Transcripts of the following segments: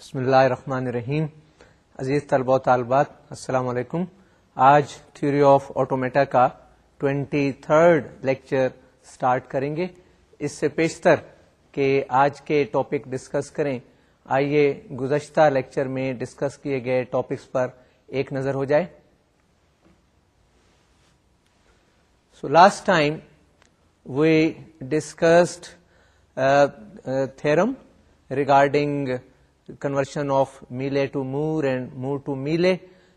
بسم اللہ الرحمن الرحیم. عزیز طلبہ و طالبات، السلام علیکم. آج تھیوری آف آٹومیٹا کا ٹوینٹی تھرڈ لیکچر سٹارٹ کریں گے. اس سے پیشتر کہ آج کے ٹاپک ڈسکس کریں، آئیے گزشتہ لیکچر میں ڈسکس کیے گئے ٹاپکس پر ایک نظر ہو جائے. So last time we discussed theorem regarding conversion of Mealy to Moore and Moore to Mealy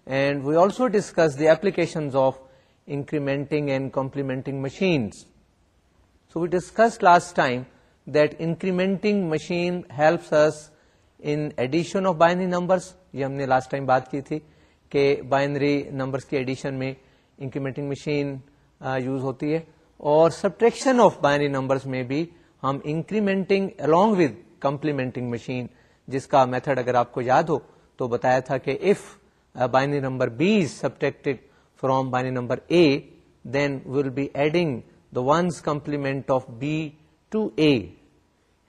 and we also discuss the application of incrementing and complementing machines so we discuss last time that incrementing machine helps us in addition of binary numbers یہ ہم نے last time بات کی تھی کہ binary numbers کے addition میں incrementing machine use ہوتی ہے اور سبٹریکشن آف بائنری نمبرس میں بھی ہم incrementing along with complementing machine جس کا میتھڈ اگر آپ کو یاد ہو تو بتایا تھا کہ if binary number b is subtracted from binary number a then will be adding the one's complement of b to a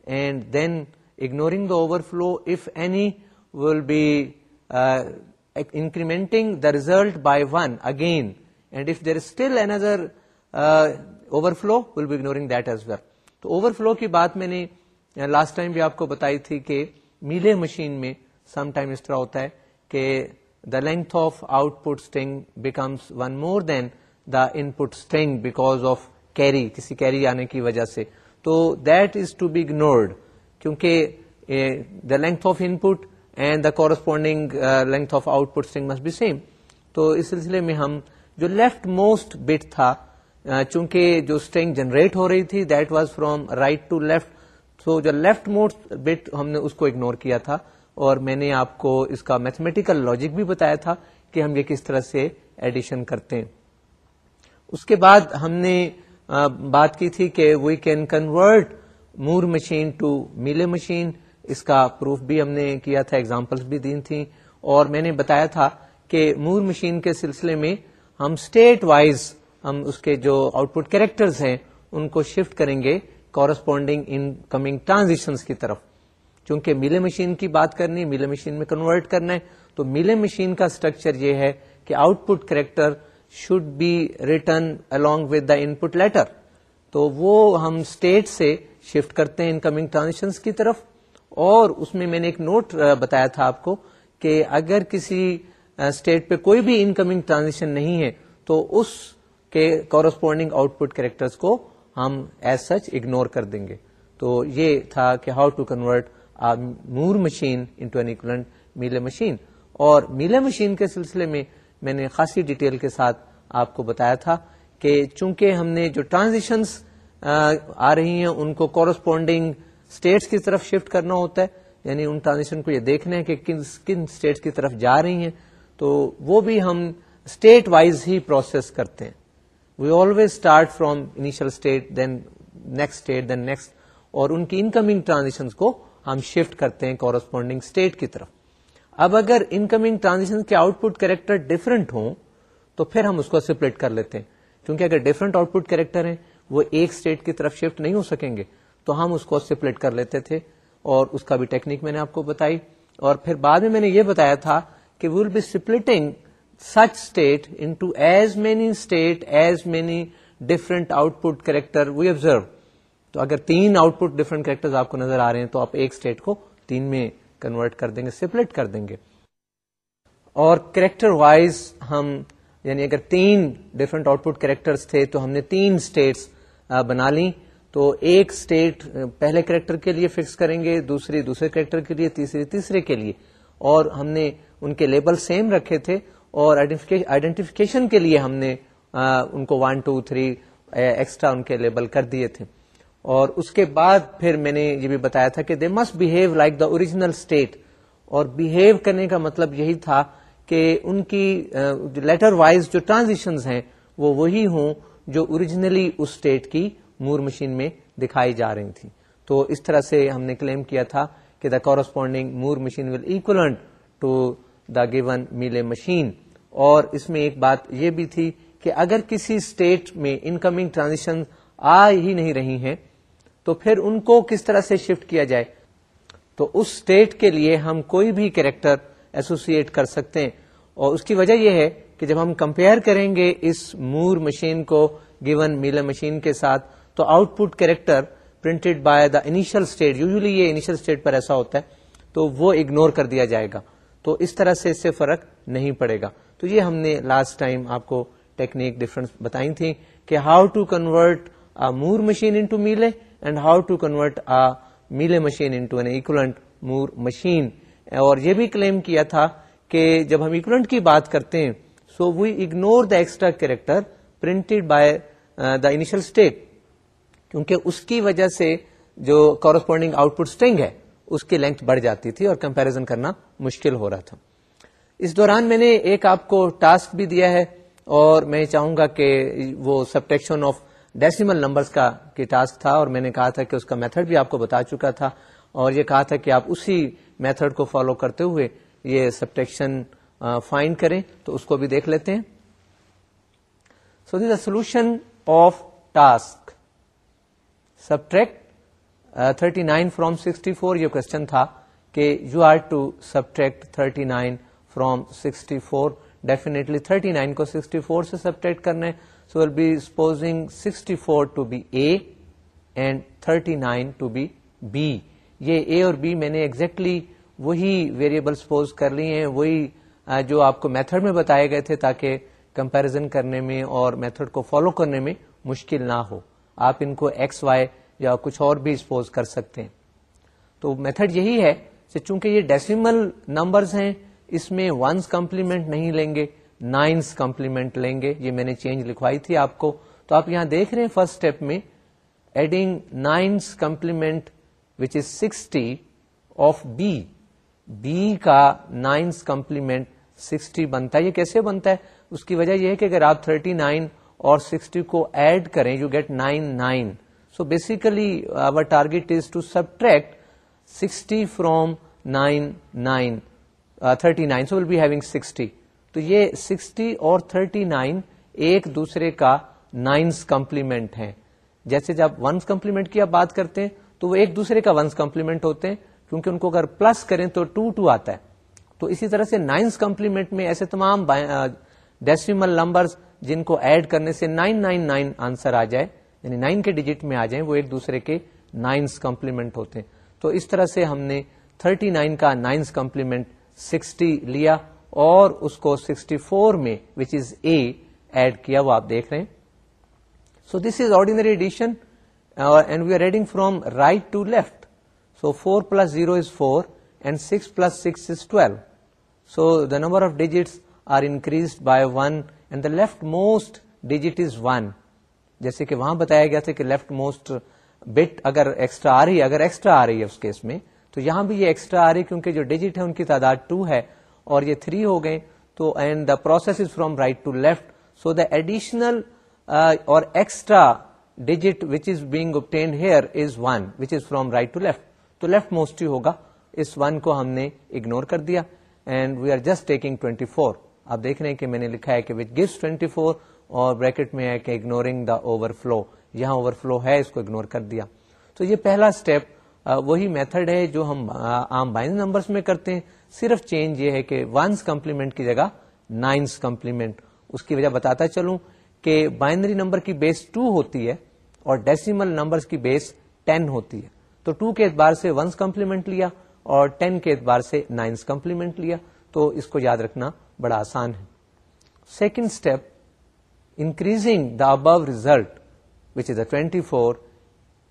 and then ignoring the overflow if any will be incrementing the result by one again and if there still another overflow will be ignoring that as well تو overflow کی بات میں نے uh, last time بھی آپ کو بتائی تھی کہ میلے مشین میں سم ٹائم اس طرح ہوتا ہے کہ the length of output string becomes one more than the input string because of carry کسی کیری آنے کی وجہ سے۔ تو that is to be ignored کیونکہ the length of input and the corresponding length of output string must be same تو اس سلسلے میں ہم جو لیفٹ موسٹ بٹ تھا eh, چونکہ جو اسٹنگ جنریٹ ہو رہی تھی that was from right to left so جو لیفٹ موسٹ بٹ ہم نے اس کو اگنور کیا تھا اور میں نے آپ کو اس کا میتھمیٹیکل لاجک بھی بتایا تھا کہ ہم یہ کس طرح سے ایڈیشن کرتے ہیں اس کے بعد ہم نے بات کی تھی کہ we can convert Moore machine to Mealy machine اس کا پروف بھی ہم نے کیا تھا ایگزامپلس بھی دی تھیں اور میں نے بتایا تھا کہ مور مشین کے سلسلے میں ہم اسٹیٹ وائز ہم اس کے جو آؤٹ پٹ کیریکٹرز ہیں ان کو شفٹ کریں گے کورسپونڈنگ ان کمنگ ٹرانزیکشن کی طرف۔ چونکہ میلے مشین کی بات کرنی، میلے مشین میں کنورٹ کرنا ہے، تو میلے مشین کا اسٹرکچر یہ ہے کہ output character should be return along with the input letter تو وہ ہم اسٹیٹ سے شفٹ کرتے ہیں انکمنگ ٹرانزیکشن کی طرف۔ اور اس میں میں نے ایک نوٹ بتایا تھا آپ کو کہ اگر کسی اسٹیٹ پہ کوئی بھی انکمنگ ٹرانزیکشن نہیں ہے، تو اس کے کورسپونڈنگ آؤٹ پٹ کریکٹر کو ہم ایز سچ اگنور کر دیں گے۔ تو یہ تھا کہ how to convert Moore machine into an equivalent Mealy machine. اور میلے مشین کے سلسلے میں میں نے خاصی ڈیٹیل کے ساتھ آپ کو بتایا تھا کہ چونکہ ہم نے جو ٹرانزیشنس آ رہی ہیں، ان کو کورسپونڈنگ اسٹیٹس کی طرف شفٹ کرنا ہوتا ہے۔ یعنی ان ٹرانزیشن کو یہ دیکھنا ہے کہ کن کن اسٹیٹس کی طرف جا رہی ہیں۔ تو وہ بھی ہم اسٹیٹ وائز ہی پروسیس کرتے ہیں۔ We always start from initial state then next state then next اور ان کی انکمنگ ٹرانزیکشن کو ہم شفٹ کرتے ہیں کورسپونڈنگ اسٹیٹ کی طرف۔ اب اگر انکمنگ ٹرانزیکشن کے آؤٹ پٹ کریکٹر ڈفرنٹ ہوں، تو پھر ہم اس کو سپریٹ کر لیتے ہیں۔ کیونکہ اگر ڈفرنٹ آؤٹ پٹ کریکٹر ہیں، وہ ایک اسٹیٹ کی طرف شفٹ نہیں ہو سکیں گے، تو ہم اس کو سپریٹ کر لیتے تھے۔ اور اس کا بھی ٹیکنیک میں نے آپ کو بتائی۔ اور پھر بعد میں میں نے یہ بتایا تھا کہ will be splitting such state into as many state as many different output character we observe تو اگر تین آؤٹ پٹ ڈفرنٹ کریکٹر آپ کو نظر آ رہے ہیں تو آپ ایک اسٹیٹ کو تین میں کنورٹ کر دیں گے سپلٹ کر دیں گے۔ اور کریکٹر وائز ہم یعنی اگر تین ڈفرنٹ آؤٹ پٹ کریکٹر تھے تو ہم نے تین اسٹیٹس بنا لی تو ایک اسٹیٹ پہلے کریکٹر کے لیے فکس کریں گے، دوسری، دوسرے کریکٹر کے لیے، تیسری، تیسرے کے لیے۔ اور ہم نے ان کے لیبل سیم رکھے تھے۔ اور آئیڈینٹیفکیشن کے لیے ہم نے ان کو ون ٹو تھری ایکسٹرا ان کے لیبل کر دیے تھے۔ اور اس کے بعد پھر میں نے یہ بھی بتایا تھا کہ they must behave like the original state اور بہیو کرنے کا مطلب یہی تھا کہ ان کی لیٹر وائز جو ٹرانزیکشن ہیں، وہ وہی ہوں جو اوریجنلی اس اسٹیٹ کی مور مشین میں دکھائی جا رہی تھی تو اس طرح سے ہم نے کلیم کیا تھا کہ the corresponding Moore machine will equivalent to the given Mealy machine اور اس میں ایک بات یہ بھی تھی کہ اگر کسی اسٹیٹ میں انکمنگ ٹرانزیکشن آ ہی نہیں رہی ہیں، تو پھر ان کو کس طرح سے شفٹ کیا جائے؟ تو اس اسٹیٹ کے لیے ہم کوئی بھی کریکٹر ایسوسیٹ کر سکتے ہیں۔ اور اس کی وجہ یہ ہے کہ جب ہم کمپیئر کریں گے اس مور مشین کو گیون میلر مشین کے ساتھ، تو output character printed by the initial state usually یہ انیشل اسٹیٹ پر ایسا ہوتا ہے، تو وہ اگنور کر دیا جائے گا۔ تو اس طرح سے اس سے فرق نہیں پڑے گا۔ تو یہ ہم نے لاسٹ ٹائم آپ کو ٹیکنیک ڈفرنس بتائی تھی کہ how to convert Moore machine into Mealy and how to convert Mealy machine into an equivalent Moore machine اور یہ بھی کلیم کیا تھا کہ جب ہم اکولنٹ کی بات کرتے ہیں so we ignore the extra character printed by the initial state کیونکہ اس کی وجہ سے جو کورسپونڈنگ آؤٹ پٹ اسٹنگ ہے، اس کی لینتھ بڑھ جاتی تھی اور کمپیرزن کرنا مشکل ہو رہا تھا۔ اس دوران میں نے ایک آپ کو ٹاسک بھی دیا ہے اور میں چاہوں گا کہ وہ سبٹیکشن آف ڈیسیمل نمبرز کا ٹاسک تھا اور میں نے کہا تھا کہ اس کا میتھڈ بھی آپ کو بتا چکا تھا اور یہ کہا تھا کہ آپ اسی میتھڈ کو فالو کرتے ہوئے یہ سبٹیکشن فائنڈ کریں تو اس کو بھی دیکھ لیتے ہیں۔ So this a solution of task subtract thirty nine from sixty four یہ کوشچن تھا کہ you are to subtract thirty nine from sixty four definitely thirty nine کو سکسٹی فور سے سبٹریکٹ کرنے so will be supposing sixty four to be a and thirty nine to be b یہ a اور be میں نے exactly وہی variable suppose کر لی ہیں وہی جو آپ کو میتھڈ میں بتائے گئے تھے تاکہ کمپیرزن کرنے میں اور میتھڈ کو فالو کرنے میں مشکل نہ ہو آپ ان کو ایکس وائی یا کچھ اور بھی سپوز کر سکتے ہیں۔ تو میتھڈ یہی ہے کہ چونکہ یہ ڈیسیمل نمبرز ہیں اس میں ونس کمپلیمنٹ نہیں لیں گے نائنس کمپلیمنٹ لیں گے، یہ میں نے چینج لکھوائی تھی آپ کو۔ تو آپ یہاں دیکھ رہے ہیں فرسٹ اسٹیپ میں adding nine's complement which is sixty of b b کا نائنس کمپلیمنٹ سکسٹی بنتا ہے۔ یہ کیسے بنتا ہے؟ اس کی وجہ یہ ہے کہ اگر آپ تھرٹی نائن اور سکسٹی کو ایڈ کریں you get nine nine so basically our target is to subtract sixty from nine nine thirty nine so will be having sixty تو یہ سکسٹی اور تھرٹی نائن ایک دوسرے کا نائنس کمپلیمنٹ ہے جیسے جب ونس کمپلیمنٹ کی آپ بات کرتے ہیں، تو وہ ایک دوسرے کا ونس کمپلیمنٹ ہوتے ہیں، کیونکہ ان کو اگر پلس کریں تو ٹو ٹو آتا ہے۔ تو اسی طرح سے نائنس کمپلیمنٹ میں ایسے تمام ڈیسیمل نمبر جن کو ایڈ کرنے سے نائن نائن نائن آنسر آ جائے یعنی نائن کے ڈیجٹ میں آ جائیں، وہ ایک دوسرے کے نائنس کمپلیمنٹ ہوتے ہیں۔ تو اس طرح سے ہم نے تھرٹی نائن کا نائنس کمپلیمنٹ سکسٹی لیا اور اس کو سکسٹی فور میں وچ از اے ایڈ کیا وہ آپ دیکھ رہے ہیں. So this is ordinary addition and we are reading from right to left so four plus zero is four and six plus six is twelve so the number of digits are increase by one and the left most digit is one جیسے کہ وہاں بتایا گیا تھا کہ left most bit اگر extra آ رہی ہے، اگر ایکسٹرا آ رہی ہے اس کیس میں تو یہاں بھی یہ ایکسٹرا آ رہی ہے کیونکہ جو ڈیجٹ ہے ان کی تعداد ٹو ہے اور یہ تھری ہو گئے تو and the process is from right to left so the additional اور extra digit which is being obtained here is one which is from right to left تو لیفٹ موسٹ ہی ہوگا. اس ون کو ہم نے اگنور کر دیا and we are just taking twenty four آپ دیکھ رہے ہیں کہ میں نے لکھا ہے کہ وچ گیوس ٹوینٹی فور اور بریکٹ میں ہے کہ اگنورنگ دا اوور فلو یہاں اوور فلو ہے، اس کو اگنور کر دیا. تو یہ پہلا اسٹیپ وہی میتھڈ ہے جو ہم عام بائن نمبرس میں کرتے ہیں۔ صرف چینج یہ ہے کہ ونس کمپلیمنٹ کی جگہ نائنس کمپلیمنٹ اس کی وجہ بتاتا چلوں کہ بائنری نمبر کی بیس ٹو ہوتی ہے اور ڈیسیمل نمبر کی بیس ٹین ہوتی ہے۔ تو ٹو کے اعتبار سے ونس کمپلیمنٹ لیا اور ٹین کے اعتبار سے نائنس کمپلیمنٹ لیا۔ تو اس کو یاد رکھنا بڑا آسان ہے۔ Second step increasing the above result which is a twenty four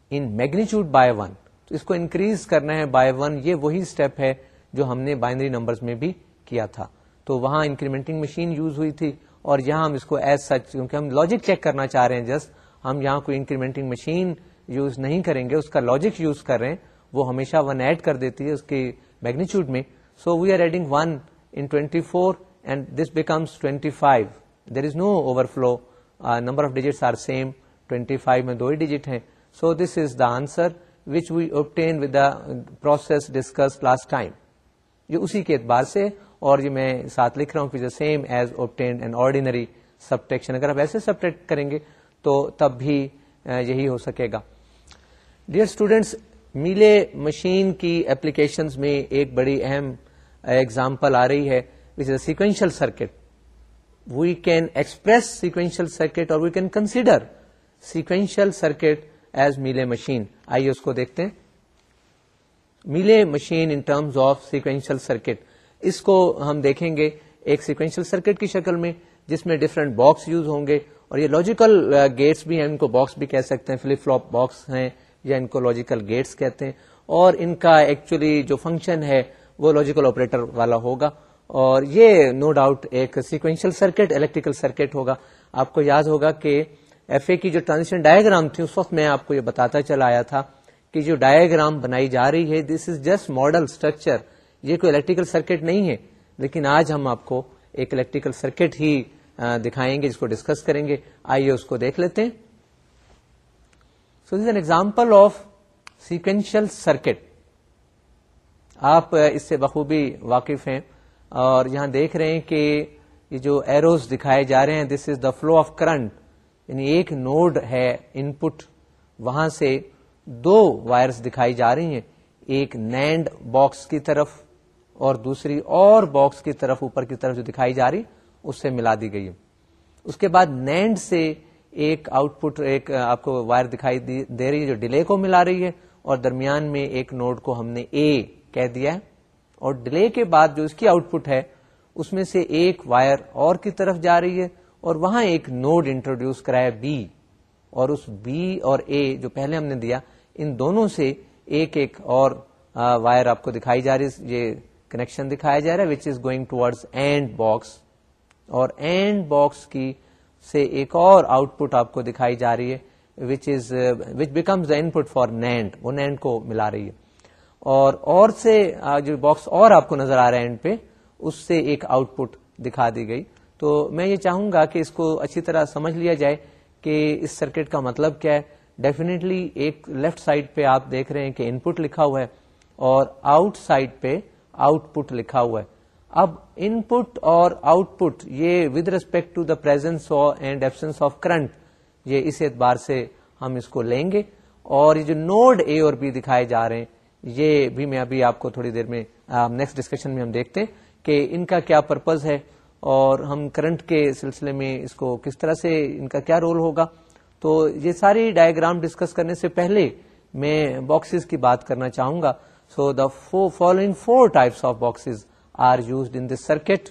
in magnitude by one تو اس کو انکریز کرنا ہے بائی ون یہ وہی اسٹیپ ہے جو ہم نے بائنری نمبر میں بھی کیا تھا۔ تو وہاں انکریمنٹنگ مشین یوز ہوئی تھی اور یہاں ہم اس کو ایز سچ کیونکہ ہم لاجک چیک کرنا چاہ رہے ہیں جسٹ ہم یہاں کوئی انکریمنٹنگ مشین یوز نہیں کریں گے، اس کا لاجک یوز کر رہے ہیں، وہ ہمیشہ ون ایڈ کر دیتی ہے اس کی میگنیچیوڈ میں۔ So we are adding one in twenty four and this becomes twenty five there is no overflow number of digits are same twenty five میں دو ہی ڈیجٹ ہیں۔ So this is the answer which we obtain with the process discuss last time یہ اسی کے اعتبار سے اور یہ میں ساتھ لکھ رہا ہوں same as obtain and ordinary subtraction اگر آپ ایسے سبٹیکٹ کریں گے تو تب بھی uh, یہی ہو سکے گا. ڈیئر اسٹوڈینٹس میلے مشین کی اپلیکیشنز میں ایک بڑی اہم uh, ایگزامپل آ رہی ہے which is a sequential circuit we can express sequential circuit اور we can consider sequential circuit as Mealy machine آئیے اس کو دیکھتے ہیں Mealy machine in terms of sequential circuit اس کو ہم دیکھیں گے ایک سیکوینشل سرکٹ کی شکل میں جس میں ڈفرنٹ باکس یوز ہوں گے اور یہ لاجیکل گیٹس بھی ہیں ان کو باکس بھی کہہ سکتے ہیں فلپ فلوپ باکس ہیں یا ان کو لاجیکل گیٹس کہتے ہیں اور ان کا ایکچولی جو فنکشن ہے وہ لاجیکل آپریٹر والا ہوگا اور یہ نو no ڈاؤٹ ایک سیکوینشل سرکٹ الیکٹریکل سرکٹ ہوگا آپ کو یاد ہوگا کہ ایف اے کی جو ٹرانزیشن ڈائگرام تھی، اس وقت میں آپ کو یہ بتاتا چلا آیا تھا کہ جو ڈائگرام بنائی جا رہی ہے this is just model structure یہ کوئی الیکٹریکل سرکٹ نہیں ہے، لیکن آج ہم آپ کو ایک الیکٹریکل سرکٹ ہی دکھائیں گے، جس کو ڈسکس کریں گے۔ آئیے اس کو دیکھ لیتے ہیں۔ So this an example of sequential circuit آپ اس سے بخوبی واقف ہیں اور یہاں دیکھ رہے ہیں کہ یہ جو ایروز دکھائے جا رہے ہیں this is the flow of current یعنی ایک نوڈ ہے ان پٹ وہاں سے دو وائرس دکھائی جا رہی ہیں، ایک نینڈ باکس کی طرف اور دوسری اور باکس کی طرف، اوپر کی طرف جو دکھائی جا رہی، اس سے ملا دی گئی اس کے بعد نینڈ سے ایک آؤٹ پٹ ایک آپ کو وائر دکھائی دے رہی ہے جو ڈیلے کو ملا رہی ہے، اور درمیان میں ایک نوڈ کو ہم نے اے کہہ دیا ہے۔ اور ڈیلے کے بعد جو اس کی آؤٹ پٹ ہے، اس میں سے ایک وائر اور کی طرف جا رہی ہے۔ اور وہاں ایک نوڈ انٹروڈیوس کرایا بی اور اس بی اور اے جو پہلے ہم نے دیا، ان دونوں سے ایک ایک اور وائر آپ کو دکھائی جا رہی ہے، یہ کنیکشن دکھایا جا رہا ہے which is going towards and box اور اینڈ باکس کی سے ایک اور آؤٹ پٹ آپ کو دکھائی جا رہی ہے which is which becomes the input for NAND وہ نینڈ کو ملا رہی ہے۔ اور اور سے جو باکس اور آپ کو نظر آ رہا ہے اینڈ پہ، اس سے ایک آؤٹ پٹ دکھا دی گئی۔ تو میں یہ چاہوں گا کہ اس کو اچھی طرح سمجھ لیا جائے کہ اس سرکٹ کا مطلب کیا ہے۔ ڈیفینیٹلی ایک لیفٹ سائڈ پہ آپ دیکھ رہے ہیں کہ ان پٹ لکھا ہوا ہے اور آؤٹ سائڈ پہ آؤٹ پٹ لکھا ہوا ہے۔ اب ان پٹ اور آؤٹ پٹ یہ with respect to the presence and absence of current یہ اس اعتبار سے ہم اس کو لیں گے۔ اور یہ جو نوڈ اے اور بی دکھائے جا رہے ہیں، یہ بھی میں ابھی آپ کو تھوڑی دیر میں نیکسٹ ڈسکشن میں ہم دیکھتے ہیں کہ ان کا کیا پرپز ہے۔ اور ہم کرنٹ کے سلسلے میں اس کو کس طرح سے ان کا کیا رول ہوگا؟ تو یہ ساری ڈائگرام ڈسکس کرنے سے پہلے میں باکسز کی بات کرنا چاہوں گا۔ So the following four types of boxes are used in this circuit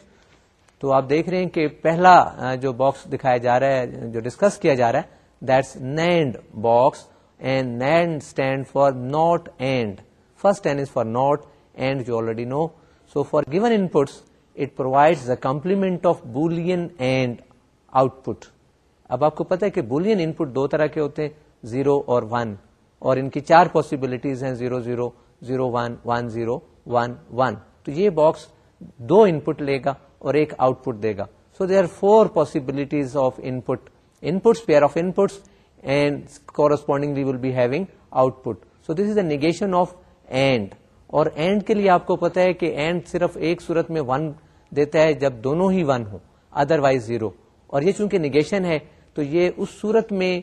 تو آپ دیکھ رہے ہیں کہ پہلا جو باکس دکھایا جا رہا ہے، جو ڈسکس کیا جا رہا ہے that's NAND box and NAND stand for not and first N is for not and you already know so for given inputs it provide the complement of Boolean and output اب آپ کو پتا ہے کہ بولین ان پٹ دو طرح کے ہوتے ہیں زیرو اور ون اور ان کی چار پاسبلٹیز ہیں zero zero zero one one zero one one تو یہ باکس دو ان پٹ لے گا اور ایک آؤٹ پٹ دے گا. So they are four possibilities of input inputs pair of inputs and correspondingly will be having output so this is a negation of AND اور and کے لیے آپ کو پتا ہے کہ اینڈ صرف ایک صورت میں ون دیتا ہے جب دونوں ہی ون ہو ادر وائز زیرو اور یہ چونکہ نگیشن ہے، تو یہ اس صورت میں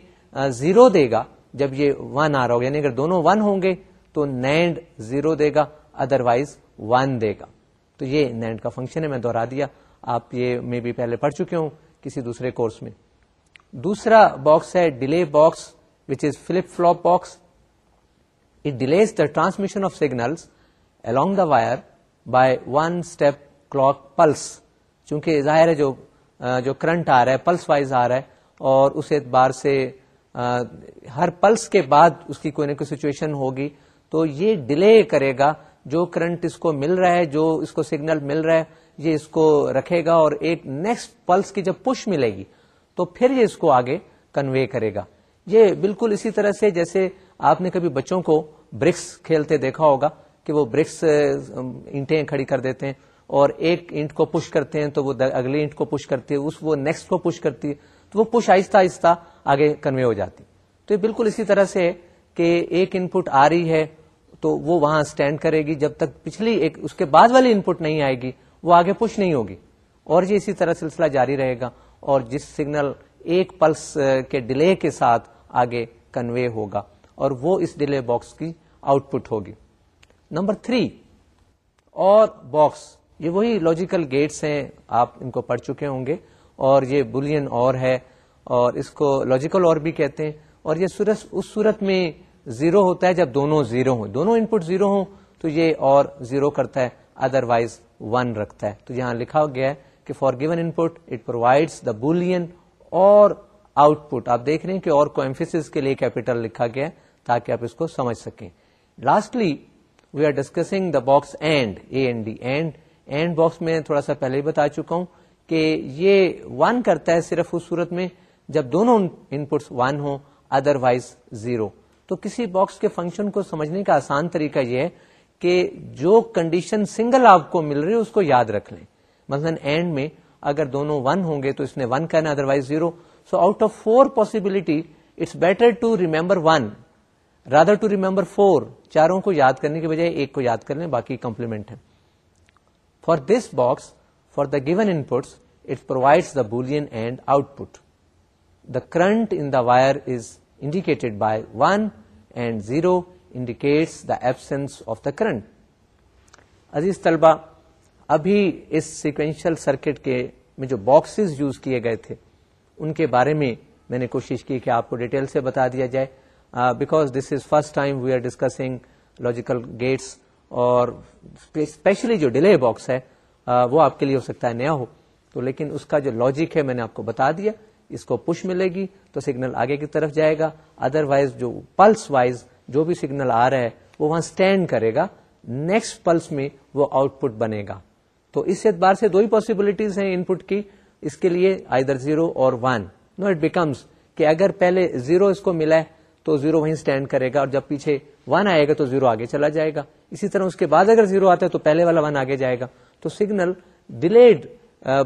زیرو دے گا جب یہ ون آ رہا ہو یعنی اگر دونوں ون ہوں گے، تو نینڈ زیرو دے گا ادر وائز ون دے گا۔ تو یہ نینڈ کا فنکشن ہے، میں دوہرا دیا۔ آپ یہ میں بھی پہلے پڑھ چکے ہوں کسی دوسرے کورس میں۔ دوسرا باکس ہے delay box which is flip flop box it delays the transmission of signals along the wire by one step clock pulse چونکہ ظاہر ہے جو جو کرنٹ آ رہا ہے پلس وائز آ رہا ہے، اور اس اعتبار سے ہر پلس کے بعد اس کی کوئی نہ کوئی سچویشن ہوگی، تو یہ ڈیلے کرے گا، جو کرنٹ اس کو مل رہا ہے، جو اس کو سگنل مل رہا ہے، یہ اس کو رکھے گا، اور ایک نیکسٹ پلس کی جب پش ملے گی، تو پھر یہ اس کو آگے کنوے کرے گا۔ یہ بالکل اسی طرح سے جیسے آپ نے کبھی بچوں کو برکس کھیلتے دیکھا ہوگا کہ وہ برکس اینٹیں کھڑی کر دیتے ہیں اور ایک اینٹ کو پش کرتے ہیں تو وہ اگلی اینٹ کو پش کرتی ہے، اس وہ نیکسٹ کو پش کرتی ہے، تو وہ پش آہستہ آہستہ آگے کنوے ہو جاتی۔ تو یہ بالکل اسی طرح سے کہ ایک ان پٹ آ رہی ہے تو وہ وہاں اسٹینڈ کرے گی، جب تک پچھلی ایک، اس کے بعد والی ان پٹ نہیں آئے گی، وہ آگے پش نہیں ہوگی۔ اور یہ اسی طرح سلسلہ جاری رہے گا اور جس سگنل ایک پلس کے ڈیلے کے ساتھ آگے کنوے ہوگا اور وہ اس ڈیلے باکس کی آؤٹ پٹ ہوگی۔ نمبر تھری اور باکس، یہ وہی لاجیکل گیٹس ہیں، آپ ان کو پڑھ چکے ہوں گے۔ اور یہ بلین اور ہے، اور اس کو لاجیکل اور بھی کہتے ہیں۔ اور یہ سورت اس صورت میں زیرو ہوتا ہے جب دونوں زیرو ہوں۔ دونوں ان پٹ زیرو ہوں، تو یہ اور زیرو کرتا ہے۔ ادر وائز ون رکھتا ہے۔ تو یہاں لکھا گیا ہے کہ for given input it provides the Boolean اور آؤٹ پٹ آپ دیکھ رہے ہیں کہ اور کو ایمفیس کے لیے کیپیٹل لکھا گیا ہے تاکہ آپ اس کو سمجھ سکیں۔ Lastly we are discussing the box and A and D and and box میں تھوڑا سا پہلے ہی بتا چکا ہوں کہ یہ ون کرتا ہے صرف اس صورت میں جب دونوں ان پٹس ون ہوں ادر وائز زیرو تو کسی باکس کے فنکشن کو سمجھنے کا آسان طریقہ یہ ہے کہ جو کنڈیشن سنگل آپ کو مل رہی ہے، اس کو یاد رکھ لیں۔ مثلاً اینڈ میں اگر دونوں ون ہوں گے تو اس نے ون کرنا otherwise zero so out of four possibility it's better to remember one rather to remember four چاروں کو یاد کرنے کے بجائے ایک کو یاد کر لیں باقی کمپلیمنٹ ہے for this box for the given inputs it provides the Boolean and output the current in the wire is indicated by one and zero indicates the absence of the current عزیز طلبہ ابھی اس sequential circuit کے میں جو boxes use کیے گئے تھے، ان کے بارے میں میں نے کوشش کی کہ آپ کو ڈیٹیل سے بتا دیا جائے۔ Because this is first time we are discussing logical gates اور اسپیشلی جو ڈیلے باکس ہے uh, وہ آپ کے لیے ہو سکتا ہے نیا ہو. تو لیکن اس کا جو لاجک ہے میں نے آپ کو بتا دیا، اس کو پش ملے گی تو سگنل آگے کی طرف جائے گا. ادر وائز جو پلس وائز جو بھی سگنل آ رہا ہے، وہ وہاں اسٹینڈ کرے گا. نیکسٹ پلس میں وہ آؤٹ پٹ بنے گا. تو اس اعتبار سے دو ہی پاسبلٹیز ہیں ان پٹ کی. اس کے لیے آئی در زیرو اور ون نو اٹ بیکمس کہ اگر پہلے زیرو اس کو ملا ہے تو زیرو وہیں اسٹینڈ کرے گا اور جب پیچھے ون آئے گا تو زیرو آگے چلا جائے گا۔ اسی طرح اس کے بعد اگر زیرو آتا ہے تو پہلے والا ون آگے جائے گا۔ تو signal delayed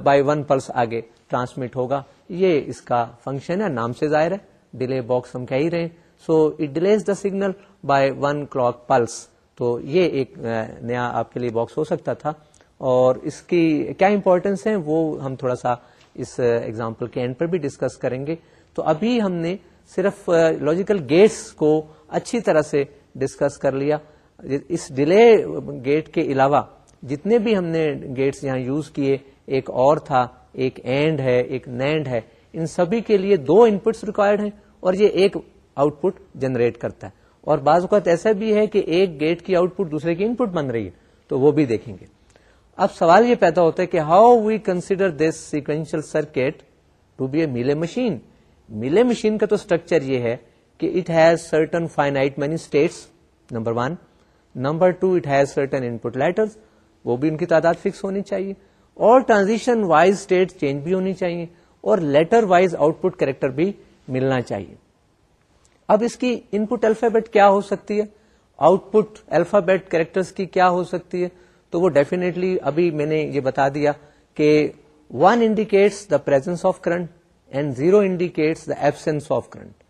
by one pulse آگے ٹرانسمٹ ہوگا۔ یہ اس کا فنکشن ہے، نام سے ظاہر ہے۔ ڈیلے باکس ہم کہہ ہی رہے so it delays the signal by one clock pulse تو یہ ایک uh, نیا آپ کے لیے باکس ہو سکتا تھا۔ اور اس کی کیا امپورٹینس ہے؟ وہ ہم تھوڑا سا اس uh, ایگزامپل کے اینڈ پر بھی ڈسکس کریں گے۔ تو ابھی ہم نے صرف لاجیکل گیٹس کو اچھی طرح سے ڈسکس کر لیا. اس ڈیلے گیٹ کے علاوہ جتنے بھی ہم نے گیٹس یہاں یوز کیے، ایک اور تھا، ایک اینڈ ہے، ایک نینڈ ہے، ان سبھی کے لیے دو ان پٹس ریکوائرڈ ہیں اور یہ ایک آؤٹ پٹ جنریٹ کرتا ہے. اور بعض اوقات ایسا بھی ہے کہ ایک گیٹ کی آؤٹ پٹ دوسرے کی ان پٹ بن رہی ہے، تو وہ بھی دیکھیں گے. اب سوال یہ پیدا ہوتا ہے کہ how we consider this sequential circuit to be a Mealy machine Mealy machine کا تو اسٹرکچر یہ ہے کہ it has certain finite many states number one number two it has certain input letter وہ بھی ان کی تعداد فکس ہونی چاہیے۔ اور ٹرانزیشن وائز اسٹیٹ چینج بھی ہونی چاہیے اور letter wise output character بھی ملنا چاہیے۔ اب اس کی ان پٹ الفابیٹ کیا ہو سکتی ہے؟ آؤٹ پٹ الفابیٹ کریکٹر کی کیا ہو سکتی ہے؟ تو وہ ڈیفینیٹلی ابھی میں نے یہ بتا دیا کہ one indicates the presence of current and zero indicates the absence of current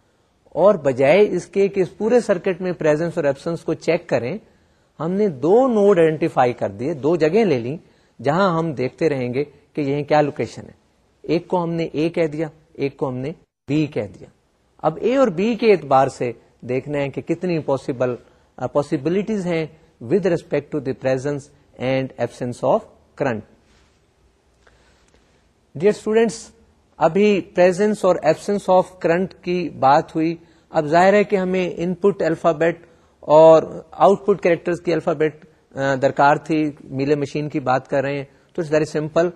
اور بجائے اس کے کہ اس پورے سرکٹ میں پرزینس اور ایبسنس کو چیک کریں، ہم نے دو نوڈ آئیڈینٹیفائی کر دیے، دو جگہ لے لی جہاں ہم دیکھتے رہیں گے کہ یہ کیا لوکیشن ہے۔ ایک کو ہم نے اے کہہ دیا، ایک کو ہم نے بی کہہ دیا۔ اب اے اور بی کے اعتبار سے دیکھنا ہے کہ کتنی پاسبل پاسبلٹیز uh, ہیں with respect to the presence and absence of current dear students ابھی پرزینس اور ایبسنس آف کرنٹ کی بات ہوئی۔ اب ظاہر ہے کہ ہمیں ان پٹ الفابیٹ اور آؤٹ پٹ کریکٹر کی الفابیٹ درکار تھی۔ میلے مشین کی بات کر رہے ہیں۔ تو اٹس ویری سمپل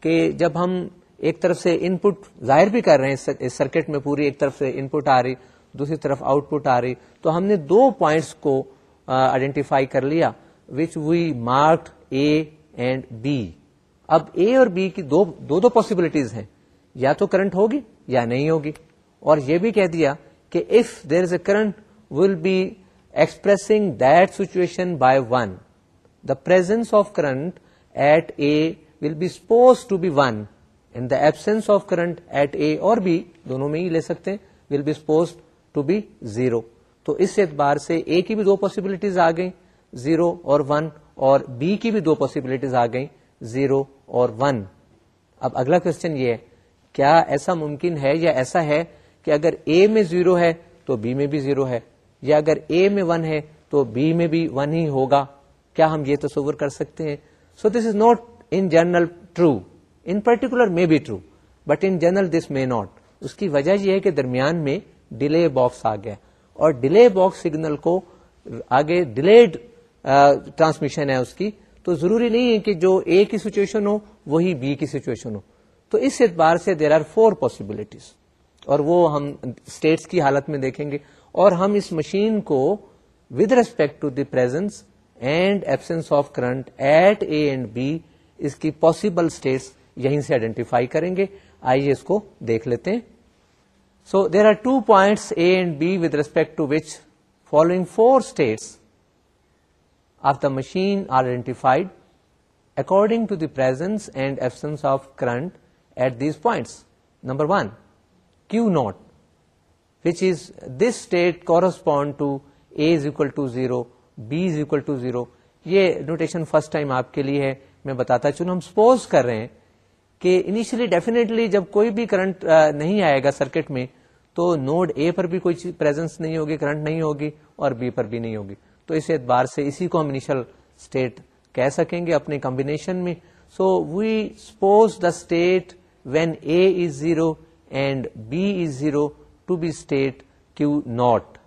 کہ جب ہم ایک طرف سے ان پٹ ظاہر بھی کر رہے ہیں اس سرکٹ میں پوری ایک طرف سے ان پٹ آ رہی دوسری طرف آؤٹ پٹ آ رہی تو ہم نے دو پوائنٹس کو آئیڈینٹیفائی کر لیا which we marked A and B اب اے اور بی کی دو دو, دو پاسبلٹیز ہیں۔ یا تو کرنٹ ہوگی یا نہیں ہوگی۔ اور یہ بھی کہہ دیا کہ if there is a current will be expressing that situation by one the presence of current at A will be suppose to be one and the absence of current at A اور B دونوں میں ہی لے سکتے ہیں۔ Will be suppose to be zero تو اس اعتبار سے اے کی بھی دو پاسبلٹیز آ گئی زیرو اور ون اور بی کی بھی دو پاسبلٹیز آ گئی زیرو اور ون اب اگلا کوشچن یہ ہے کیا ایسا ممکن ہے یا ایسا ہے کہ اگر اے میں زیرو ہے تو بی میں بھی زیرو ہے؟ یا اگر اے میں ون ہے تو بی میں بھی ون ہی ہوگا؟ کیا ہم یہ تصور کر سکتے ہیں؟ So this is not in general true in particular may be true but in general this may not اس کی وجہ یہ ہے کہ درمیان میں ڈیلے باکس آ گیا اور ڈیلے باکس سگنل کو آگے ڈیلیڈ ٹرانسمیشن ہے اس کی تو ضروری نہیں ہے کہ جو اے کی سچویشن ہو وہی بی کی سچویشن ہو تو اس اعتبار سے دیر آر فور پاسبلٹیز اور وہ ہم اسٹیٹس کی حالت میں دیکھیں گے اور ہم اس مشین کو with respect to the presence and absence of current at A and B اس کی پاسبل اسٹیٹس یہیں سے آئیڈینٹیفائی کریں گے. آئیے اس کو دیکھ لیتے ہیں. So there are two points A and B with respect to which following four states of the machine are identified according to the presence and absence of current at these points number one q naught which is this state correspond to A is equal to zero B is equal to zero یہ notation first time آپ کے لیے ہے میں بتاتا چلو ہم suppose کر رہے ہیں کہ انیشلی ڈیفینیٹلی جب کوئی بھی کرنٹ نہیں آئے گا سرکٹ میں تو نوڈ اے پر بھی کوئی پرزینس نہیں ہوگی کرنٹ نہیں ہوگی اور بی پر بھی نہیں ہوگی تو اس اعتبار سے اسی کو ہم انیشل اسٹیٹ کہہ سکیں گے اپنے کمبینیشن میں so we suppose the state when A is zero and B is zero to be state q naught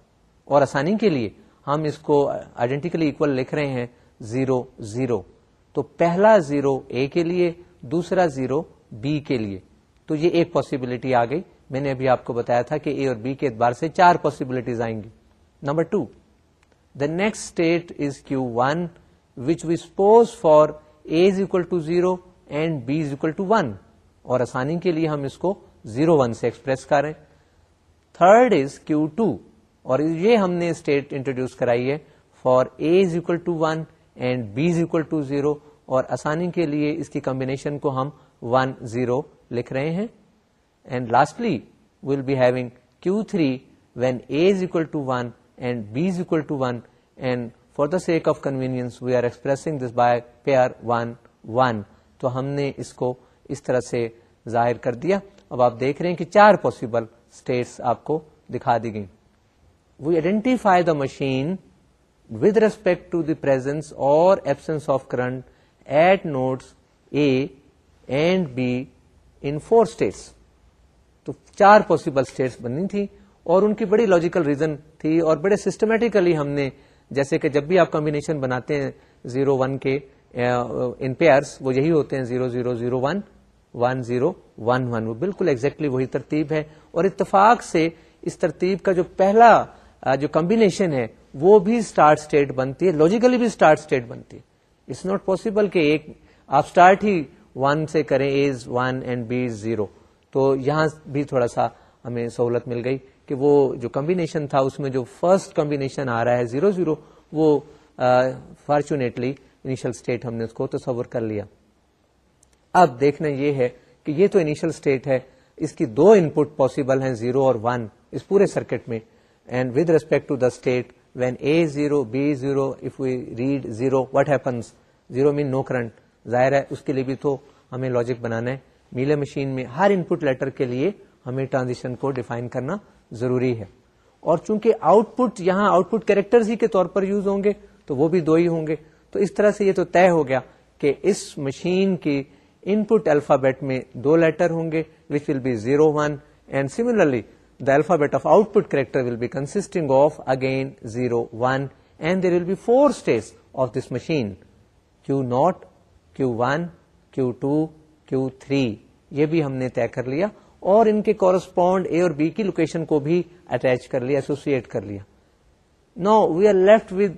اور آسانی کے لیے ہم اس کو آئیڈینٹیکلی اکول لکھ رہے ہیں زیرو زیرو تو پہلا زیرو اے کے لیے، دوسرا زیرو بی کے لیے. تو یہ ایک پاسبلٹی آ گئی. میں نے ابھی آپ کو بتایا تھا کہ اے اور بی کے اعتبار سے چار پاسبلٹیز آئیں گی. Number two the next state is q one which we suppose for A is equal to zero and B is equal to one اور آسانی کے لیے ہم اس کو زیرو ون سے ایکسپریس کریں۔ تھرڈ از کیو ٹو، اور یہ ہم نے اسٹیٹ انٹروڈیوس کرائی ہے۔ For A is equal to one and B is equal to zero, اور آسانی کے لیے اس کی کمبینیشن کو ہم ون زیرو لکھ رہے ہیں۔ And lastly will be having q three when A is equal to one and B is equal to one and for the sake of convenience we are expressing this by pair one one تو ہم نے اس کو اس طرح سے ظاہر کر دیا۔ اب آپ دیکھ رہے ہیں کہ چار پاسبل اسٹیٹس آپ کو دکھا دی گئی we identify the machine with respect to the presence اور absence of current at nodes A and B in four states تو چار پاسبل اسٹیٹس بننی تھی اور ان کی بڑی لاجیکل ریزن تھی اور بڑے سسٹمیٹیکلی ہم نے، جیسے کہ جب بھی آپ کمبینیشن بناتے ہیں زیرو ون کے ان پیئرس وہ یہی ہوتے ہیں zero zero zero one one zero one one وہ بالکل ایگزیکٹلی وہی ترتیب ہے۔ اور اتفاق سے اس ترتیب کا جو پہلا جو کمبینیشن ہے، وہ بھی اسٹارٹ اسٹیٹ بنتی ہے۔ لوجیکلی بھی اسٹارٹ اسٹیٹ بنتی ہے۔ اٹس ناٹ پاسبل کہ ایک، آپ اسٹارٹ ہی ون سے کریں as one and B zero تو یہاں بھی تھوڑا سا ہمیں سہولت مل گئی کہ وہ جو کمبینیشن تھا، اس میں جو فرسٹ کمبینیشن آ رہا ہے زیرو زیرو وہ فارچونیٹلی انیشل اسٹیٹ ہم نے اس کو تصور کر لیا۔ اب دیکھنا یہ ہے کہ یہ تو انیشل اسٹیٹ ہے، اس کی دو ان پٹ پاسبل ہیں زیرو اور ون اس پورے سرکٹ میں۔ And with respect to the state when A zero B zero if we read zero what happens zero mean no current ظاہر ہے، اس کے لیے بھی تو ہمیں لاجک بنانا ہے۔ میلے مشین میں ہر ان پٹ لیٹر کے لیے ہمیں ٹرانزیشن کو ڈیفائن کرنا ضروری ہے۔ اور چونکہ آؤٹ پٹ یہاں آؤٹ پٹ کیریکٹر ہی کے طور پر یوز ہوں گے، تو وہ بھی دو ہی ہوں گے۔ تو اس طرح سے یہ تو طے ہو گیا کہ اس مشین کی ان پٹ الفابیٹ میں دو لیٹر ہوں گے which will be zero one and similarly the alphabet of output character will be consisting of again zero one and there will be four stage of this machine q naught q one q two q three یہ بھی ہم نے طے کر لیا اور ان کے کورسپونڈ اے اور بی کی لوکیشن کو بھی اٹیچ کر لیا ایسوسیٹ کر لیا. Now we are left with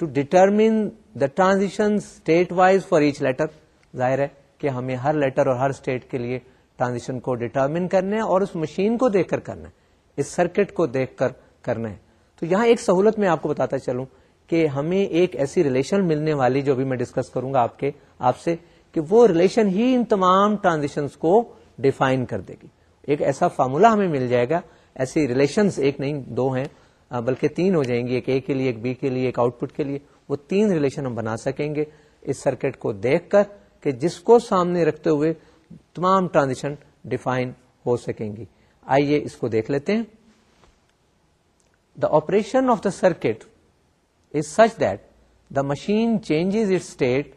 to determine the transition state wise for each letter ظاہر ہے کہ ہمیں ہر لیٹر اور ہر اسٹیٹ کے لیے ٹرانزیشن کو ڈیٹرمن کرنا ہے اور اس مشین کو دیکھ کر کرنا ہے، اس سرکٹ کو دیکھ کر کرنا ہے۔ تو یہاں ایک سہولت میں آپ کو بتاتا چلوں کہ ہمیں ایک ایسی ریلیشن ملنے والی جو بھی میں ڈسکس کروں گا آپ کے، آپ سے، کہ وہ ریلیشن ہی ان تمام ٹرانزیکشن کو ڈیفائن کر دے گی۔ ایک ایسا فارمولا ہمیں مل جائے گا۔ ایسی ریلیشنز ایک نہیں، دو ہیں، بلکہ تین ہو جائیں گی، ایک اے کے لیے، ایک بی کے لیے، ایک آؤٹ پٹ کے لیے۔ وہ تین ریلیشن ہم بنا سکیں گے۔ اس سرکٹ کو دیکھ کر کہ جس کو سامنے رکھتے ہوئے تمام ٹرانزیکشن ڈیفائن ہو سکیں گی۔ آئیے اس کو دیکھ لیتے ہیں۔ The operation of the circuit is such that the machine changes it state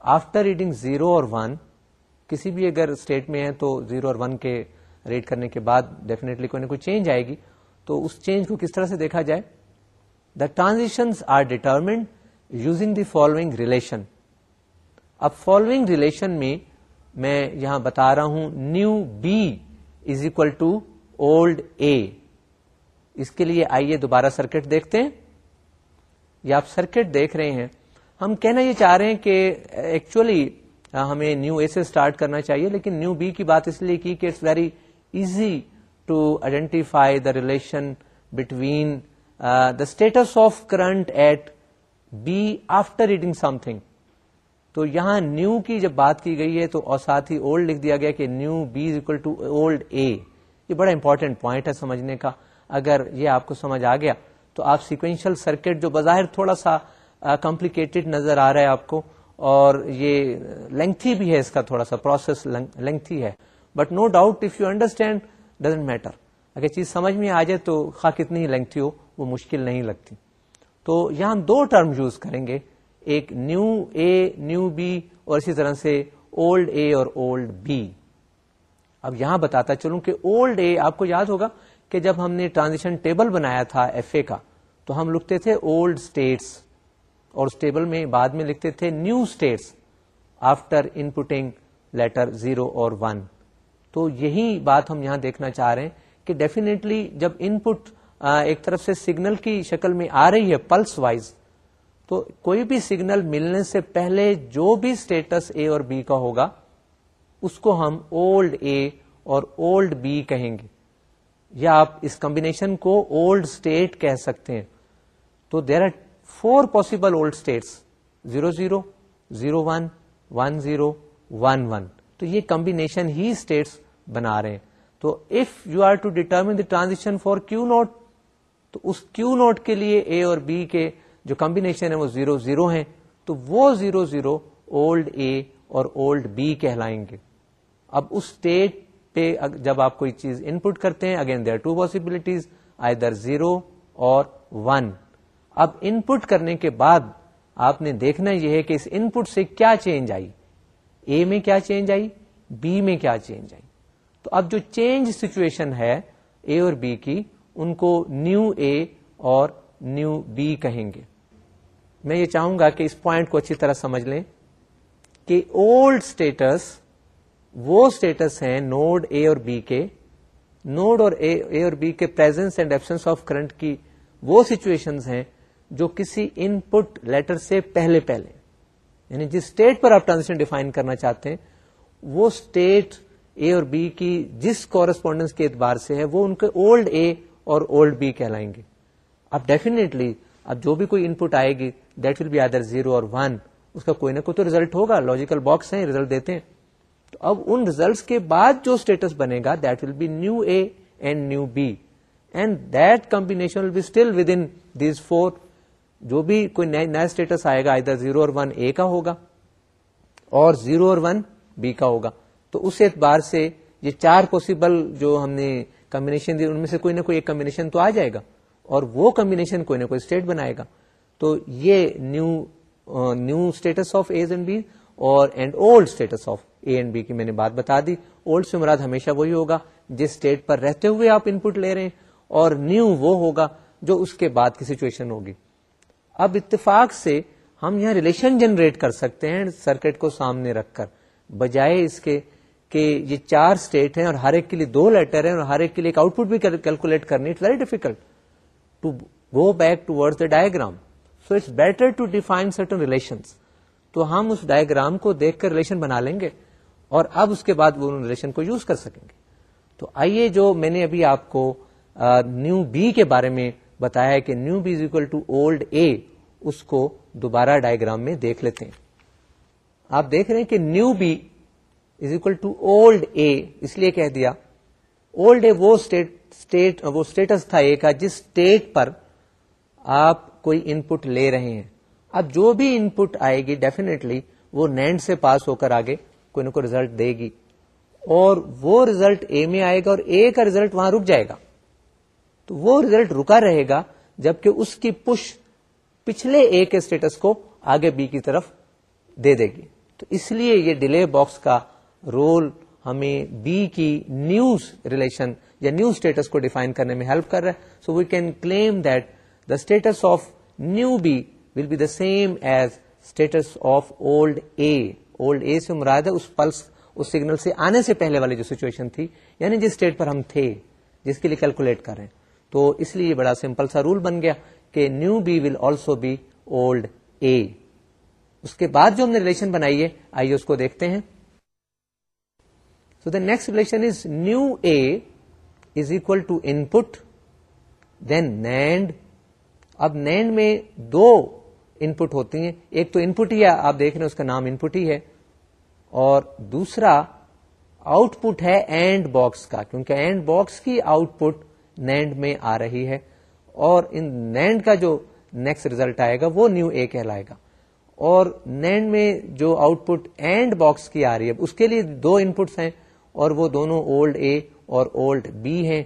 after reading zero اور ون کسی بھی اگر اسٹیٹ میں ہے تو زیرو اور ون کے ریڈ کرنے کے بعد ڈیفینیٹلی کوئی نہ کوئی چینج آئے گی۔ تو اس چینج کو کس طرح سے دیکھا جائے؟ The transaction are determined using the following relation اب فالوئنگ ریلیشن میں میں یہاں بتا رہا ہوں new B is equal to old A اس کے لیے آئیے دوبارہ سرکٹ دیکھتے ہیں۔ یا آپ سرکٹ دیکھ رہے ہیں۔ ہم کہنا یہ چاہ رہے ہیں کہ ایکچولی ہمیں نیو اے سے اسٹارٹ کرنا چاہیے، لیکن نیو بی کی بات اس لیے کی کہ it's very easy to identify the relation between the states of current at B after reading something تو یہاں نیو کی جب بات کی گئی ہے تو اور ساتھ ہی اولڈ لکھ دیا گیا کہ new B is equal to old A یہ بڑا امپورٹنٹ پوائنٹ ہے سمجھنے کا۔ اگر یہ آپ کو سمجھ آ گیا تو آپ سیکوینشل سرکٹ جو بظاہر تھوڑا سا کمپلیکیٹڈ نظر آ رہا ہے آپ کو اور یہ لینتھی بھی ہے اس کا تھوڑا سا پروسیس لینتھی ہے۔ But no doubt if you understand doesn't matter اگر چیز سمجھ میں آ جائے تو خا کتنی لینتھی ہو، وہ مشکل نہیں لگتی۔ تو یہاں ہم دو ٹرم یوز کریں گے۔ ایک نیو اے، نیو بی اور اسی طرح سے اولڈ اے اور اولڈ بی۔ اب یہاں بتاتا چلوں کہ اولڈ اے، آپ کو یاد ہوگا کہ جب ہم نے ٹرانزیشن ٹیبل بنایا تھا ایف اے کا، تو ہم لکھتے تھے اولڈ اسٹیٹس اور اس ٹیبل میں بعد میں لکھتے تھے new states after inputting letter zero اور ون۔ تو یہی بات ہم یہاں دیکھنا چاہ رہے ہیں کہ ڈیفینیٹلی جب ان پٹ ایک طرف سے سگنل کی شکل میں آ رہی ہے پلس وائز تو کوئی بھی سگنل ملنے سے پہلے جو بھی اسٹیٹس اے اور بی کا ہوگا، اس کو ہم اولڈ اے اور اولڈ بی کہیں گے۔ یا آپ اس کمبینیشن کو اولڈ اسٹیٹ کہہ سکتے ہیں۔ تو there are four possible old states zero zero zero one one zero one one تو یہ کمبینیشن ہی اسٹیٹس بنا رہے ہیں۔ تو if you are to determine the transaction for q naught تو اس کیو نوٹ کے لیے اے اور بی کے جو کمبینیشن ہے وہ زیرو زیرو ہیں، تو وہ زیرو زیرو اولڈ اے اور اولڈ بی کہلائیں گے۔ اب اس اسٹیٹ پہ جب آپ کوئی چیز ان پٹ کرتے ہیں again there two possibilities either zero اور ون اب ان پٹ کرنے کے بعد آپ نے دیکھنا یہ ہے کہ اس ان پٹ سے کیا چینج آئی۔ اے میں کیا چینج آئی بی میں کیا چینج آئی۔ تو اب جو چینج سچویشن ہے اے اور بی کی، ان کو نیو اے اور نیو بی کہیں گے۔ میں یہ چاہوں گا کہ اس پوائنٹ کو اچھی طرح سمجھ لیں کہ اولڈ اسٹیٹس وہ اسٹیٹس ہیں نوڈ اے اور بی کے. نوڈ اور اے اور بی کے presence and absence of current کی وہ سچویشن ہیں جو کسی ان پٹ لیٹر سے پہلے پہلے. یعنی جس اسٹیٹ پر آپ ٹرانزیکشن ڈیفائن کرنا چاہتے ہیں، وہ اسٹیٹ اے اور بی کی جس کورسپونڈنس کے اعتبار سے ہے، وہ ان کے اولڈ اے اور اولڈ بی کہلائیں گے. اب ڈیفینیٹلی اب جو بھی کوئی ان پٹ آئے گی that will be either zero or one. اس کا کوئی نہ کوئی تو ریزلٹ ہوگا۔ لاجیکل باکس ہیں ریزلٹ دیتے ہیں۔ تو اب ان ریزلٹس کے بعد جو اسٹیٹس بنے گا that will be new A and new B and that combination will be still within these four جو بھی کوئی نیا اسٹیٹس آئے گا ادھر زیرو اور ون اے کا ہوگا اور زیرو اور ون بی کا ہوگا۔ تو اس اعتبار سے یہ چار پاسبل جو ہم نے کمبینیشن دی، ان میں سے کوئی نہ کوئی ایک کمبینیشن تو آ جائے گا۔ اور وہ کمبینیشن کوئی نہ کوئی اسٹیٹ بنائے گا۔ تو یہ new new status of A and B اور and old status of A and B کی میں نے بات بتا دی۔ اولڈ سے مراد ہمیشہ وہی ہوگا جس اسٹیٹ پر رہتے ہوئے آپ ان پٹ لے رہے ہیں اور نیو وہ ہوگا جو اس کے بعد کی سچویشن ہوگی۔ اب اتفاق سے ہم یہاں ریلیشن جنریٹ کر سکتے ہیں سرکٹ کو سامنے رکھ کر۔ بجائے اس کے کہ یہ چار اسٹیٹ ہیں اور ہر ایک کے لیے دو لیٹر ہیں اور ہر ایک کے لیے ایک آؤٹ پٹ بھی کیلکولیٹ کرنی it's very difficult to go back toward the diagram so it's better to define certain relation تو ہم اس ڈائگرام کو دیکھ کر ریلیشن بنا لیں گے اور اب اس کے بعد وہ ان ریلیشن کو یوز کر سکیں گے۔ تو آئیے جو میں نے ابھی آپ کو نیو بی کے بارے میں بتایا ہے کہ new B is equal to old A اس کو دوبارہ ڈائگرام میں دیکھ لیتے ہیں۔ آپ دیکھ رہے ہیں کہ new B is equal to old A اس لیے کہہ دیا۔ اولڈ اے وہ اسٹیٹ وہ اسٹیٹس تھا اے کا جس اسٹیٹ پر آپ کوئی ان پٹ لے رہے ہیں۔ اب جو بھی ان پٹ آئے گی ڈیفینیٹلی وہ نینڈ سے پاس ہو کر آگے کوئی نہ کوئی ریزلٹ دے گی۔ اور وہ ریزلٹ اے میں آئے گا اور اے کا ریزلٹ وہاں رک جائے گا۔ تو وہ ریزلٹ رکا رہے گا جبکہ اس کی پش پچھلے اے کے اسٹیٹس کو آگے بی کی طرف دے دے گی۔ تو اس لیے یہ ڈیلے باکس کا رول ہمیں بی کی نیوز ریلیشن یا نیو اسٹیٹس کو ڈیفائن کرنے میں ہیلپ کر رہا ہے۔ So we can claim that the status of new B will be the same as status of old A old A سے مراد ہے اس پلس اس سگنل سے آنے سے پہلے والی جو سچویشن تھی یعنی جس اسٹیٹ پر ہم تھے، جس کے لیے کیلکولیٹ کر رہے ہیں۔ تو اس لیے یہ بڑا سمپل سا رول بن گیا کہ new B will also be old A اس کے بعد جو ہم نے ریلیشن بنائی ہے، آئیے اس کو دیکھتے ہیں۔ So the next relation is new A is equal to input then NAND اب نینڈ میں دو ان پٹ ہوتی ہیں۔ ایک تو ان پٹ ہی ہے، آپ دیکھ رہے ہیں، اس کا نام ان پٹ ہی ہے۔ اور دوسرا آؤٹ پٹ ہے اینڈ باکس کا، کیونکہ اینڈ باکس کی آؤٹ پٹ نینڈ میں آ رہی ہے۔ اور ان نینڈ کا جو نیکسٹ ریزلٹ آئے گا، وہ نیو اے کہلائے گا۔ اور نینڈ میں جو آؤٹ پٹ اینڈ باکس کی آ رہی ہے اس کے لیے دو ان پٹس ہیں اور وہ دونوں اولڈ اے اور اولڈ بی ہیں۔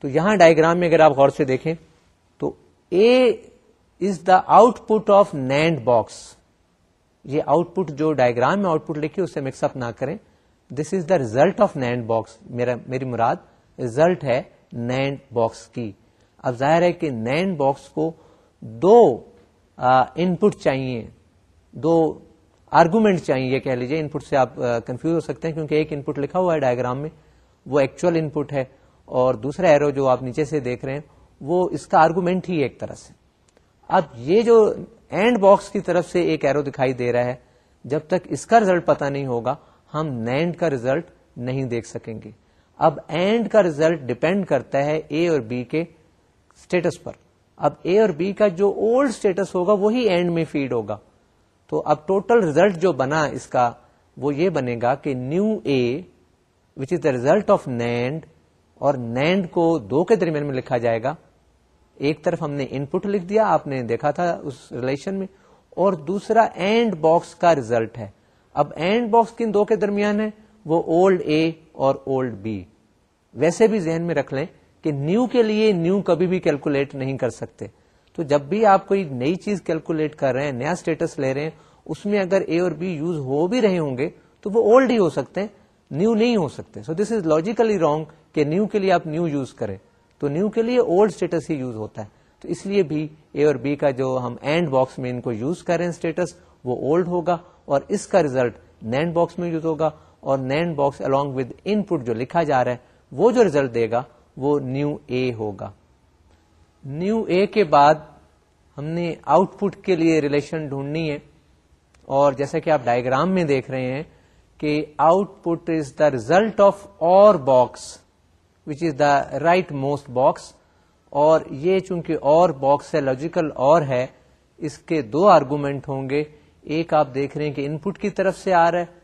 تو یہاں ڈائگرام میں اگر آپ غور سے دیکھیں A is the output of NAND box یہ آؤٹ پٹ جو ڈائگرام میں آؤٹ پٹ لکھی اسے مکس اپ نہ کریں۔ This is the result of NAND box میری مراد ریزلٹ ہے نینڈ باکس کی۔ اب ظاہر ہے کہ نینڈ باکس کو دو ان پٹ چاہیے۔ دو آرگومنٹ چاہیے یہ کہہ لیجیے ان پٹ سے آپ کنفیوز ہو سکتے ہیں کیونکہ ایک ان پٹ لکھا ہوا ہے ڈائگرام میں، وہ ایکچوئل ان پٹ ہے۔ اور دوسرا ایرو جو آپ نیچے سے دیکھ رہے ہیں وہ اس کا آرگومنٹ ہی ایک طرح سے۔ اب یہ جو اینڈ باکس کی طرف سے ایک ایرو دکھائی دے رہا ہے، جب تک اس کا ریزلٹ پتا نہیں ہوگا، ہم نینڈ کا ریزلٹ نہیں دیکھ سکیں گے۔ اب اینڈ کا ریزلٹ ڈپینڈ کرتا ہے اے اور بی کے اسٹیٹس پر۔ اب اے اور بی کا جو اولڈ اسٹیٹس ہوگا، وہی اینڈ میں فیڈ ہوگا۔ تو اب ٹوٹل ریزلٹ جو بنا اس کا، وہ یہ بنے گا کہ new A which is the result of NAND اور نینڈ کو دو کے درمیان میں لکھا جائے گا۔ ایک طرف ہم نے ان پٹ لکھ دیا، آپ نے دیکھا تھا اس ریلیشن میں، اور دوسرا اینڈ باکس کا ریزلٹ ہے۔ اب اینڈ باکس کن دو کے درمیان ہے؟ وہ اولڈ اے اور اولڈ بی ویسے بھی ذہن میں رکھ لیں کہ نیو کے لیے نیو کبھی بھی کیلکولیٹ نہیں کر سکتے۔ تو جب بھی آپ کوئی نئی چیز کیلکولیٹ کر رہے ہیں، نیا اسٹیٹس لے رہے ہیں، اس میں اگر اے اور بی یوز ہو بھی رہے ہوں گے، تو وہ اولڈ ہی ہو سکتے ہیں نیو نہیں ہو سکتے۔ So this is logically wrong کہ نیو کے لیے آپ نیو یوز کریں۔ تو نیو کے لیے اولڈ اسٹیٹس ہی یوز ہوتا ہے۔ تو اس لیے بھی اے اور بی کا جو ہم اینڈ باکس میں ان کو یوز کر رہے ہیں اسٹیٹس وہ اولڈ ہوگا اور اس کا ریزلٹ نینڈ باکس میں یوز ہوگا اور NAND box along with input جو لکھا جا رہا ہے، وہ جو ریزلٹ دے گا، وہ نیو اے ہوگا۔ نیو اے کے بعد ہم نے آؤٹ پٹ کے لیے ریلیشن ڈھونڈنی ہے۔ اور جیسا کہ آپ ڈائگرام میں دیکھ رہے ہیں کہ output is the result of OR box which is the rightmost box اور یہ چونکہ اور باکس ہے لاجیکل اور ہے، اس کے دو آرگومنٹ ہوں گے. ایک آپ دیکھ رہے ہیں کہ ان پٹ کی طرف سے آ رہا ہے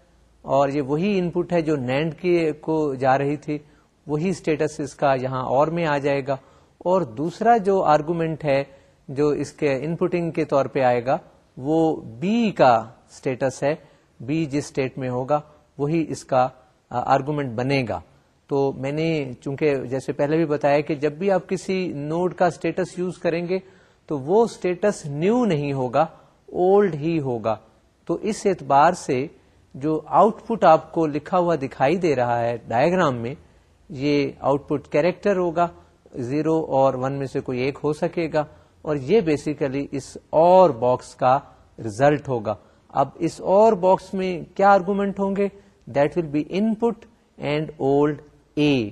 اور یہ وہی ان پٹ ہے جو نینڈ کے کو جا رہی تھی. وہی اسٹیٹس اس کا یہاں اور میں آ جائے گا. اور دوسرا جو آرگومنٹ ہے جو اس کے ان پٹنگ کے طور پہ آئے گا، وہ بی کا اسٹیٹس ہے. بی جس اسٹیٹ میں ہوگا، وہی اس کا آرگومنٹ بنے گا. تو میں نے چونکہ جیسے پہلے بھی بتایا کہ جب بھی آپ کسی نوڈ کا اسٹیٹس یوز کریں گے تو وہ اسٹیٹس نیو نہیں ہوگا اولڈ ہی ہوگا۔ تو اس اعتبار سے جو آؤٹ پٹ آپ کو لکھا ہوا دکھائی دے رہا ہے ڈائگرام میں، یہ آؤٹ پٹ کیریکٹر ہوگا زیرو اور ون میں سے کوئی ایک ہو سکے گا۔ اور یہ بیسیکلی اس اور باکس کا ریزلٹ ہوگا۔ اب اس اور باکس میں کیا آرگومنٹ ہوں گے؟ That will be input and old A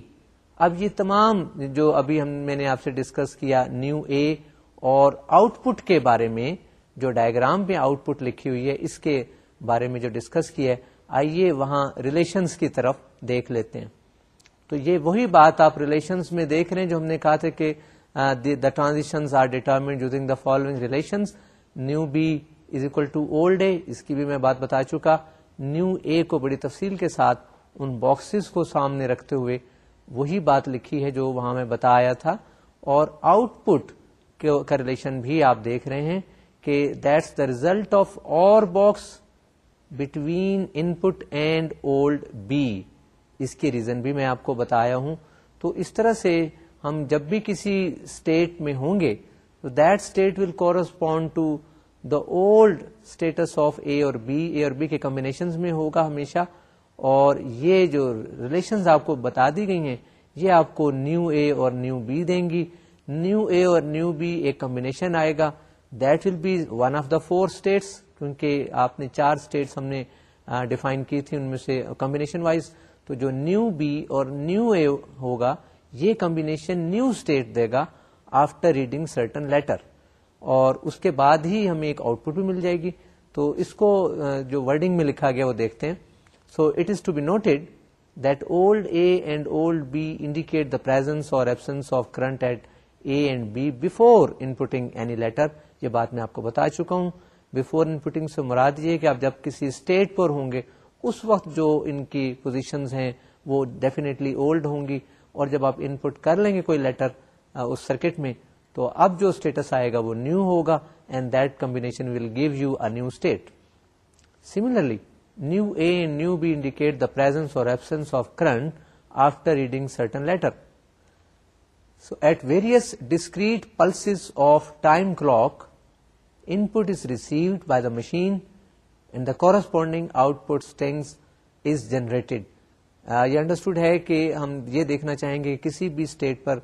اب یہ تمام جو ابھی ہم میں نے آپ سے ڈسکس کیا نیو اے اور آؤٹ پٹ کے بارے میں جو ڈائگرام میں آؤٹ پٹ لکھی ہوئی ہے، اس کے بارے میں جو ڈسکس کیا ہے، آئیے وہاں ریلیشنز کی طرف دیکھ لیتے ہیں۔ تو یہ وہی بات آپ ریلیشنز میں دیکھ رہے ہیں جو ہم نے کہا تھا کہ the transition are determined using the following relations new B is equal to old A اس کی بھی میں بات بتا چکا۔ نیو اے کو بڑی تفصیل کے ساتھ ان باکسز کو سامنے رکھتے ہوئے وہی بات لکھی ہے جو وہاں میں بتایا تھا اور آؤٹ پٹ کا ریلیشن بھی آپ دیکھ رہے ہیں کہ that's the result of OR box between input and old B اس کی ریزن بھی میں آپ کو بتایا ہوں۔ تو اس طرح سے ہم جب بھی کسی اسٹیٹ میں ہوں گے that state will correspond to the old status of A or B A اور بی کے کمبینیشن میں ہوگا ہمیشہ۔ اور یہ جو ریلیشنز آپ کو بتا دی گئی ہیں، یہ آپ کو نیو اے اور نیو بی دیں گی۔ نیو اے اور نیو بی ایک کمبینیشن آئے گا۔ That will be one of the four status کیونکہ آپ نے چار اسٹیٹس ہم نے ڈیفائن کی تھی ان میں سے کمبینیشن وائز تو جو نیو بی اور نیو اے ہوگا، یہ کمبینیشن نیو اسٹیٹ دے گا آفٹر ریڈنگ سرٹن لیٹر اور اس کے بعد ہی ہمیں ایک آؤٹ پٹ بھی مل جائے گی۔ تو اس کو جو ورڈنگ میں لکھا گیا، وہ دیکھتے ہیں۔ So it is to be noted that old A and old B indicate the presence or absence of current at A and B before inputting any letter یہ بات میں آپ کو بتا چکا ہوں. بفور ان پٹنگ سے مراد یہ کہ آپ جب کسی اسٹیٹ پر ہوں گے، اس وقت جو ان کی پوزیشنز ہیں، وہ ڈیفینیٹلی اولڈ ہوں گی. اور جب آپ ان پٹ کر لیں گے کوئی لیٹر اس سرکٹ میں، تو اب جو اسٹیٹس آئے گا وہ نیو ہوگا and that combination will give you a new state similarly new A and new B indicate the presence or absence of current after reading certain letter so at various discrete pulse of time clock input is received by the machine and the corresponding output is generated یہ understood ہے کہ ہم یہ دیکھنا چاہیں گے کسی بھی اسٹیٹ پر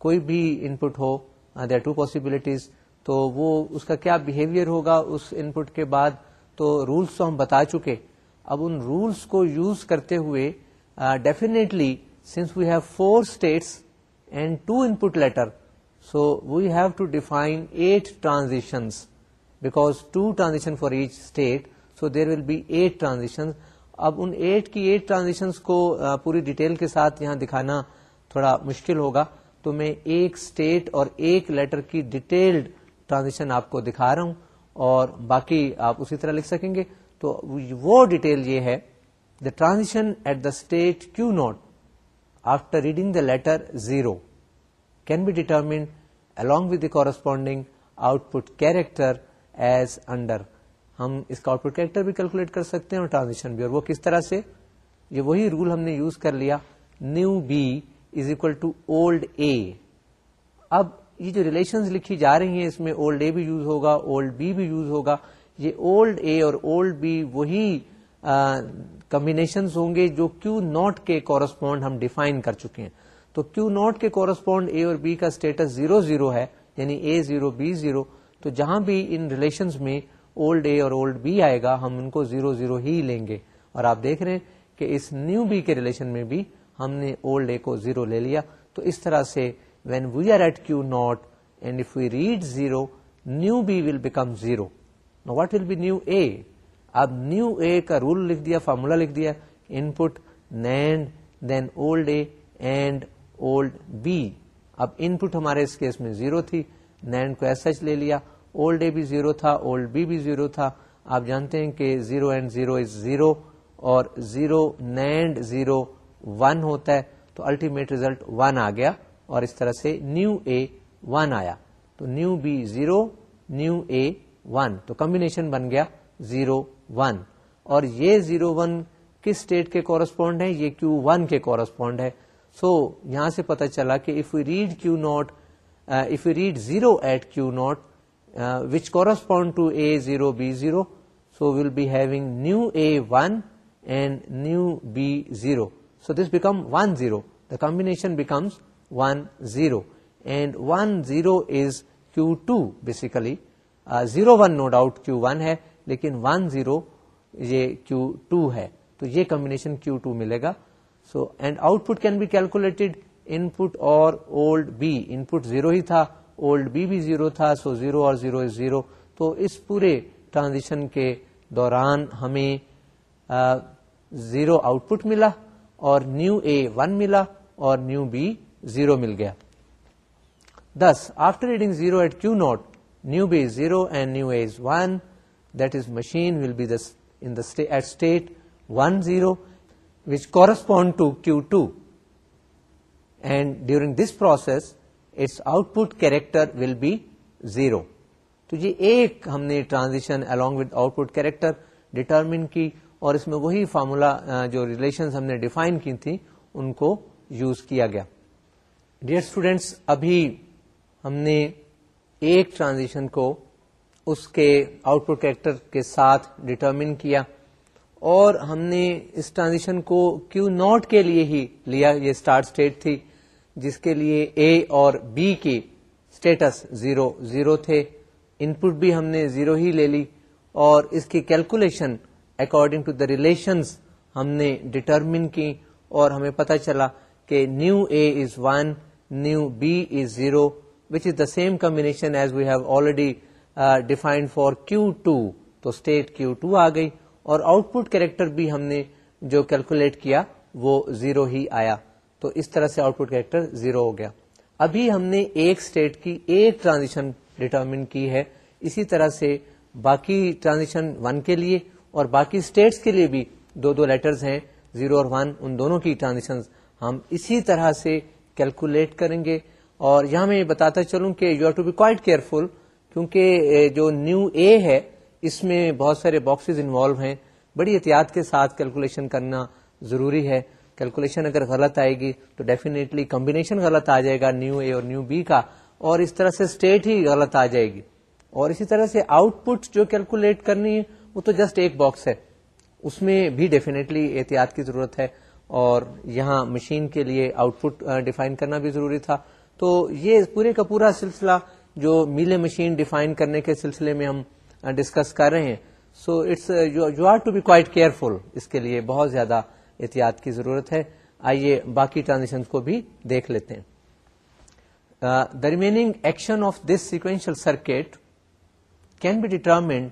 کوئی بھی ان پٹ ہو دیر ٹو پاسبلٹیز تو وہ اس کا کیا بہیویئر ہوگا اس ان پٹ کے بعد تو رولس تو ہم بتا چکے۔ اب ان رولس کو یوز کرتے ہوئے definitely since we have four status and two input letter so we have to define eight transitions because two transition for each state so there will be eight transaction اب ان eight کی eight transaction کو پوری detail کے ساتھ یہاں دکھانا تھوڑا مشکل ہوگا۔ تو میں ایک اسٹیٹ اور ایک لیٹر کی ڈیٹیلڈ ٹرانزیکشن آپ کو دکھا رہا ہوں۔ اور باقی آپ اسی طرح لکھ سکیں گے۔ تو وہ ڈیٹیل یہ ہے the transaction at the state Q naught after reading the letter zero can be determined along with the corresponding output character as under ہم اس کا آؤٹ پٹ کیریکٹر بھی کیلکولیٹ کر سکتے ہیں اور ٹرانزیکشن بھی۔ اور وہ کس طرح سے؟ یہ وہی رول ہم نے یوز کر لیا۔ New B is equal to old A اب یہ جو ریلیشن لکھی جا رہی ہیں اس میں اولڈ اے بھی یوز ہوگا اولڈ بی بھی یوز ہوگا، یہ اولڈ اے اور اولڈ بی وہی کمبینیشن ہوں گے جو کیو ناٹ کے کورسپونڈ ہم ڈیفائن کر چکے ہیں. تو کیو ناٹ کے کورسپونڈ اے اور بی کا اسٹیٹس زیرو زیرو ہے یعنی اے زیرو بی زیرو تو جہاں بھی ان ریلیشنز میں اولڈ اے اور اولڈ بی آئے گا، ہم ان کو زیرو زیرو ہی لیں گے. اور آپ دیکھ رہے ہیں کہ اس نیو بی کے ریلیشن میں بھی ہم نے اولڈ اے کو زیرو لے لیا. تو اس طرح سے when we are at Q naught and if we read zero new B will become zero what will be new A اب نیو اے کا رول لکھ دیا فارمولا لکھ دیا input nand then old A and old B اب input ہمارے اس case میں زیرو تھی نینڈ کو ایس سچ لے لیا اولڈ اے بھی زیرو تھا اولڈ بی بھی زیرو تھا. آپ جانتے ہیں کہ zero and zero is zero اور زیرو نینڈ زیرو ون ہوتا ہے، تو الٹیمیٹ ریزلٹ ون آ گیا. اور اس طرح سے نیو اے ون آیا۔ تو new B zero new A one. تو کمبینیشن بن گیا زیرو ون۔ اور یہ زیرو ون کس اسٹیٹ کے کورسپونڈ ہے؟ یہ کیو ون کے کورسپونڈ ہے۔ سو so, یہاں سے پتا چلا کہ if you read Q naught if you read zero at Q naught which correspond to A zero B zero so will be having new A one and new B zero so this become one zero the combination becomes one zero and one zero is Q two basically zero one no doubt Q one ہے لیکن one zero یہ کیو to ہے تو یہ combination Q two ملے گا. So and output can be calculated input OR old B input zero ہی تھا old B بھی zero تھا so zero OR zero is zero تو اس پورے ٹرانزیشن کے دوران ہمیں زیرو آؤٹ پٹ ملا اور نیو اے ون ملا اور نیو بی زیرو مل گیا this after reading zero at Q naught new B zero and new A is one that is machine will be at state one zero which correspond to Q two and during this process its output character will be zero تو یہ ایک ہم نے transition along with output character determine کی اور اس میں وہی فارمولا جو ریلیشن ہم نے ڈیفائن کی تھی، ان کو یوز کیا گیا۔ ڈیئر اسٹوڈینٹس ابھی ہم نے ایک ٹرانزیشن کو اس کے آؤٹ پٹ کریکٹر کے ساتھ ڈٹرمن کیا اور ہم نے اس ٹرانزیشن کو کیو ناٹ کے لیے ہی لیا یہ اسٹارٹ اسٹیٹ تھی جس کے لیے اے اور بی کی اسٹیٹس زیرو زیرو تھے ان پٹ بھی ہم نے زیرو ہی لے لی اور اس کی calculation according to the relations ہم نے ڈٹرمن کی اور ہمیں پتا چلا کہ new A is one new B is zero which is the same combination as we have already defined for Q two تو اسٹیٹ کیو ٹو آ گئی اور آؤٹ پٹ کریکٹر بھی ہم نے جو کیلکولیٹ کیا وہ زیرو ہی آیا۔ تو اس طرح سے آؤٹ پٹ کریکٹر زیرو ہو گیا۔ ابھی ہم نے ایک اسٹیٹ کی ایک ٹرانزیشن ڈیٹرمن کی ہے۔ اسی طرح سے باقی ٹرانزیشن ون کے لیے اور باقی اسٹیٹس کے لیے بھی دو دو لیٹرز ہیں۔ زیرو اور ون ان دونوں کی ٹرانزیکشن ہم اسی طرح سے کیلکولیٹ کریں گے اور یہاں میں یہ بتاتا چلوں کہ you are to be quite careful کیونکہ جو نیو اے ہے، اس میں بہت سارے باکسز انوالو ہیں۔ بڑی احتیاط کے ساتھ کیلکولیشن کرنا ضروری ہے۔ کیلکولیشن اگر غلط آئے گی تو ڈیفینیٹلی کمبینیشن غلط آ جائے گا نیو اے اور نیو بی کا، اور اس طرح سے اسٹیٹ ہی غلط آ جائے گی۔ اور اسی طرح سے آؤٹ پٹ جو کیلکولیٹ کرنی ہے، وہ تو جسٹ ایک باکس ہے۔ اس میں بھی ڈیفینیٹلی احتیاط کی ضرورت ہے۔ اور یہاں مشین کے لیے آؤٹ پٹ ڈیفائن کرنا بھی ضروری تھا۔ تو یہ پورے کا پورا سلسلہ جو میلے مشین ڈیفائن کرنے کے سلسلے میں ہم ڈسکس کر رہے ہیں۔ So it's you are to be quite careful اس کے لیے بہت زیادہ احتیاط کی ضرورت ہے۔ آئیے باقی ٹرانزیکشن کو بھی دیکھ لیتے ہیں۔ The remaining action of this sequential circuit can be determined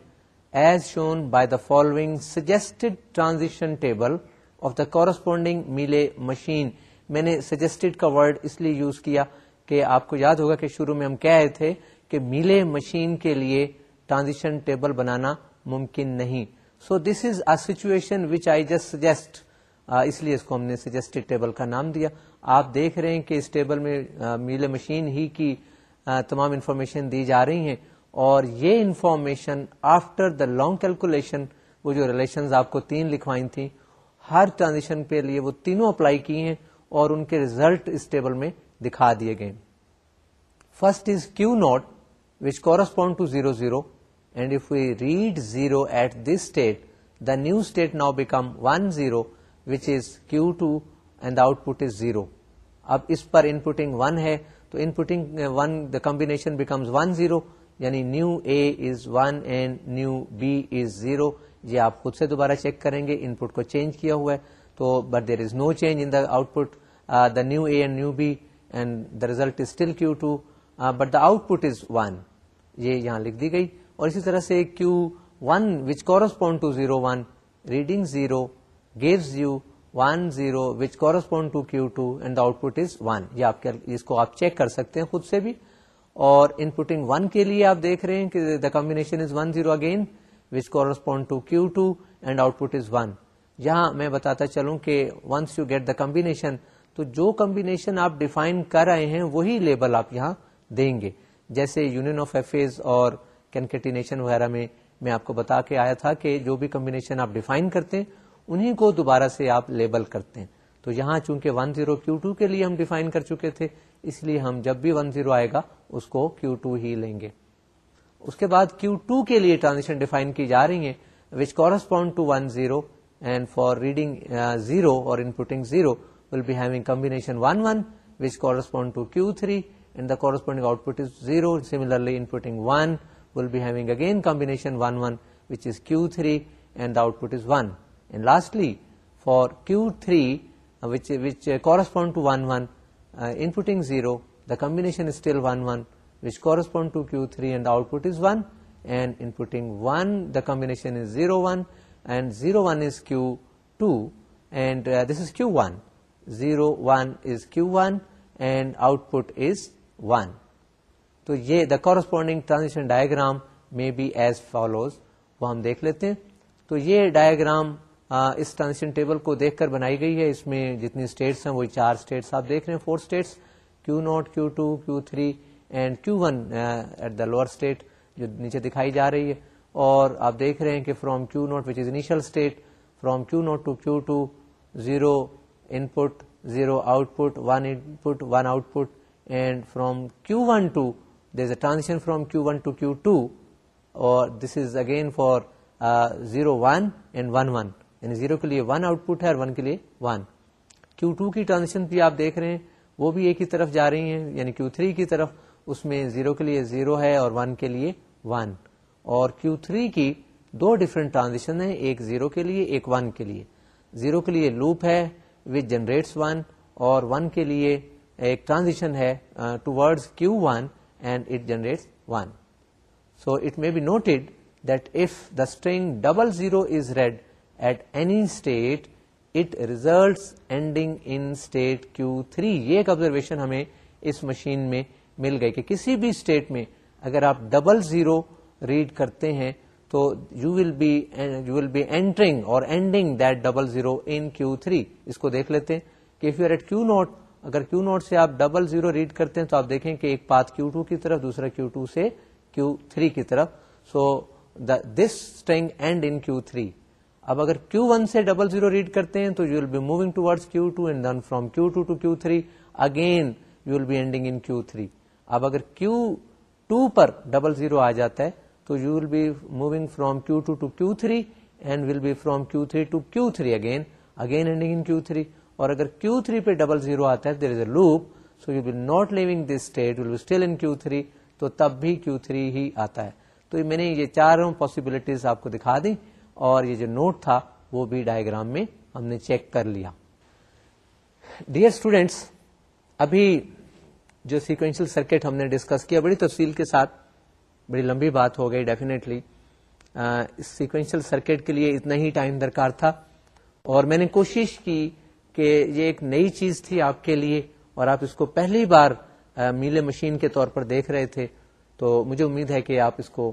as shown by the following suggested transition table of the corresponding Mealy machine میں نے سجیسٹڈ کا ورڈ اس لیے یوز کیا کہ آپ کو یاد ہوگا کہ شروع میں ہم کہہ رہے تھے کہ میلے مشین کے لیے ٹرانزیشن ٹیبل بنانا ممکن نہیں. So this is a situation which I just suggest اس لیے اس کو ہم نے سجیسٹڈ ٹیبل کا نام دیا. آپ دیکھ رہے ہیں کہ اس ٹیبل میں میل مشین ہی کی تمام انفارمیشن دی جا رہی ہیں اور یہ information after the long calculation وہ جو ریلیشن آپ کو تین لکھوائی تھیں ہر ٹرانزیشن پہ لیے وہ تینوں اپلائی کی ہیں اور ان کے ریزلٹ اس ٹیبل میں دکھا دیے گئے first is Q naught which correspond to zero zero and if we read zero at this state the new state now become one zero which is Q two and output is zero اب اس پر inputting one ہے تو inputting one the combination becomes one zero یعنی new A is one and new B is zero یہ آپ خود سے دوبارہ چیک کریں گے ان پٹ کو چینج کیا ہوا ہے، تو but there is no change in the output the new A and new B and the result is still Q two but the output is one یہ یہاں لکھ دی گئی اور اسی طرح سے Q one which correspond to zero one reading zero gives you one zero which correspond to Q two and the output is one یہ آپ اس کو آپ چیک کر سکتے ہیں خود سے بھی اور ان پٹنگ ون کے لیے آپ دیکھ رہے ہیں کہ the combination is one zero again which correspond to Q two and output is one یہاں میں بتاتا چلوں کہ once you get the combination تو جو کمبینیشن آپ ڈیفائن کر رہے ہیں وہی لیبل آپ یہاں دیں گے۔ جیسے یونین آف ایفیز اور کینکٹینیشن وغیرہ میں میں آپ کو بتا کے آیا تھا کہ جو بھی کمبینیشن آپ ڈیفائن کرتے ہیں، انہیں کو دوبارہ سے آپ لیبل کرتے ہیں۔ تو یہاں چونکہ ون زیرو کیو ٹو کے لیے ہم ڈیفائن کر چکے تھے، اس لیے ہم جب بھی ون زیرو آئے گا، اس کو کیو ٹو ہی لیں گے۔ اس کے بعد کیو ٹو کے لیے ٹرانزیکشن ڈیفائن کی جا رہی ہیں which correspond to one zero and for reading zero اور inputting zero will be having combination one one which correspond to Q three and the corresponding output is zero similarly inputting one will be having again combination one one which is Q three and output is one and lastly for Q three which correspond to one one inputting zero the combination is still one one which correspond to Q three and output is one and inputting one the combination is zero one and zero one is Q two and this is Q one zero one is Q تو یہ the corresponding transition diagram میں be as follows وہ ہم دیکھ لیتے ہیں تو یہ ڈائگرام اس ٹرانزیشن ٹیبل کو دیکھ کر بنائی گئی ہے اس میں جتنی اسٹیٹس ہیں وہی چار اسٹیٹس آپ دیکھ رہے ہیں four states Q naught Q two Q three and Q one at the lower state جو نیچے دکھائی جا رہی ہے. اور آپ دیکھ رہے ہیں کہ from Q naught which is initial state from Q naught to Q two zero input zero output one input one output and from Q one to there is a transaction from Q one to Q two اور this is again for zero one and one one یعنی zero کے لیے one output ہے اور one کے لیے one کیو two کی transaction بھی آپ دیکھ رہے ہیں، وہ بھی ایک ہی طرف جا رہی ہیں یعنی کیو تھری کی طرف. اس میں زیرو کے لیے زیرو ہے اور ون کے لیے ون اور کیو تھری کی دو ڈفرنٹ ٹرانزیکشن ہیں، ایک زیرو کے لیے، ایک ون کے لیے۔ زیرو کے لیے لوپ ہے وچ جنریٹس ون اور ون کے لیے ایک ٹرانزیکشن ہے toward Q one and it generates one. So it may be noted that if the string double zero is read at any state it results ending in state Q three یہ ایک observation ہمیں اس machine میں مل گئی کہ کسی بھی state میں اگر آپ ڈبل زیرو ریڈ کرتے ہیں تو you will be you will be entering اور ending that double zero in Q three اس کو دیکھ لیتے ہیں کہ if you at Q naught اگر کیو نوٹ سے آپ ڈبل زیرو ریڈ کرتے ہیں تو آپ دیکھیں کہ ایک پات کیو ٹو کی طرف، دوسرا کیو ٹو سے کیو تھری کی طرف. So this staying and in Q three اب اگر کیو ون سے ڈبل زیرو ریڈ کرتے ہیں تو you will be moving toward Q two and then from Q two to Q three again you will be ending in Q three اب اگر Q two پر double zero آ جاتا ہے تو you will be moving from Q two to Q three and will be from Q three to Q three again again ending in Q three اور اگر Q three پہ double zero آتا ہے there is a loop so you will not leaving this state will be still in Q three تو تب بھی کیو three ہی آتا ہے۔ تو میں نے یہ چاروں پاسبلٹیز آپ کو دکھا دی اور یہ جو نوٹ تھا، وہ بھی ڈائگرام میں ہم نے چیک کر لیا۔ ڈیئر اسٹوڈینٹس ابھی جو سیکوینشل سرکٹ ہم نے ڈسکس کیا، بڑی تفصیل کے ساتھ، بڑی لمبی بات ہو گئی ڈیفینیٹلی سیکوینشل سرکٹ کے لیے اتنا ہی ٹائم درکار تھا۔ اور میں نے کوشش کی کہ یہ ایک نئی چیز تھی آپ کے لیے، اور آپ اس کو پہلی بار میلے مشین کے طور پر دیکھ رہے تھے۔ تو مجھے امید ہے کہ آپ اس کو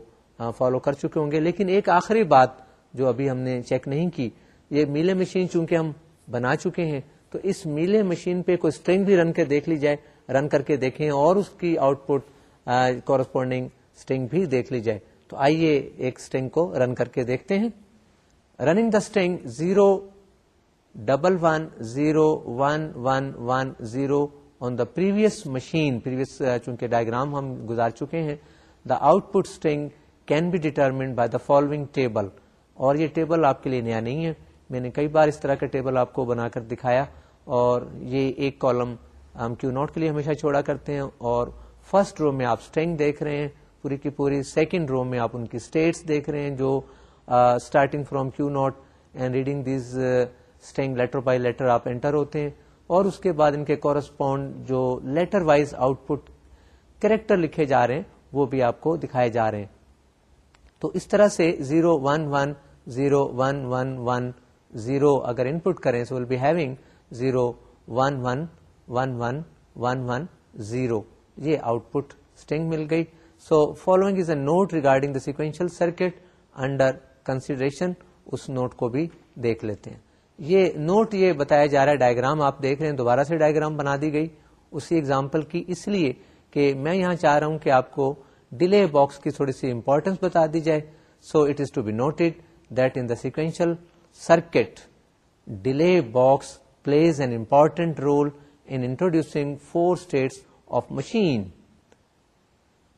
فالو کر چکے ہوں گے۔ لیکن ایک آخری بات جو ابھی ہم نے چیک نہیں کی، یہ میلے مشین چونکہ ہم بنا چکے ہیں، تو اس میلے مشین پہ کوئی اسٹرنگ بھی رن کر دیکھ لی جائے رن کر کے دیکھیں اور اس کی آؤٹ پٹ کورسپونڈنگ اسٹرنگ بھی دیکھ لی جائے۔ تو آئیے ایک اسٹرنگ کو رن کر کے دیکھتے ہیں۔ Running the string zero double one zero one one one zero on the previous machine previous چونکہ ڈائگرام ہم گزار چکے ہیں۔ The output string can be determined by the following table اور یہ ٹیبل آپ کے لیے نیا نہیں ہے۔ میں نے کئی بار اس طرح کا ٹیبل آپ کو بنا کر دکھایا اور یہ ایک کالم ہم کیو نوٹ کے لیے ہمیشہ چھوڑا کرتے ہیں اور فرسٹ رو میں آپ اسٹینگ دیکھ رہے ہیں، پوری کی پوری سیکنڈ رو میں آپ ان کی اسٹیٹس دیکھ رہے ہیں جو starting from Q naught and reading these string letter by letter آپ انٹر ہوتے ہیں اور اس کے بعد ان کے کورسپونڈ جو letter wise output character لکھے جا رہے ہیں، وہ بھی آپ کو دکھائے جا رہے ہیں۔ تو اس طرح سے zero one one zero one one one zero اگر ان پٹ کریں so will be having zero one one one one one one zero یہ آؤٹ پٹ اسٹنگ مل گئی. So following is a note regarding the sequential circuit under consideration us note کو بھی دیکھ لیتے ہیں. یہ نوٹ یہ بتایا جا رہا ہے ڈائگرام آپ دیکھ رہے ہیں، دوبارہ سے ڈائگرام بنا دی گئی. اسی ایگزامپل کی اس لیے کہ میں یہاں چاہ رہا ہوں کہ آپ کو ڈیلے باکس کی تھوڑی سی امپورٹینس بتا دی جائے. So it is to be noted that in the sequential circuit delay box plays an important role introducing four states of machine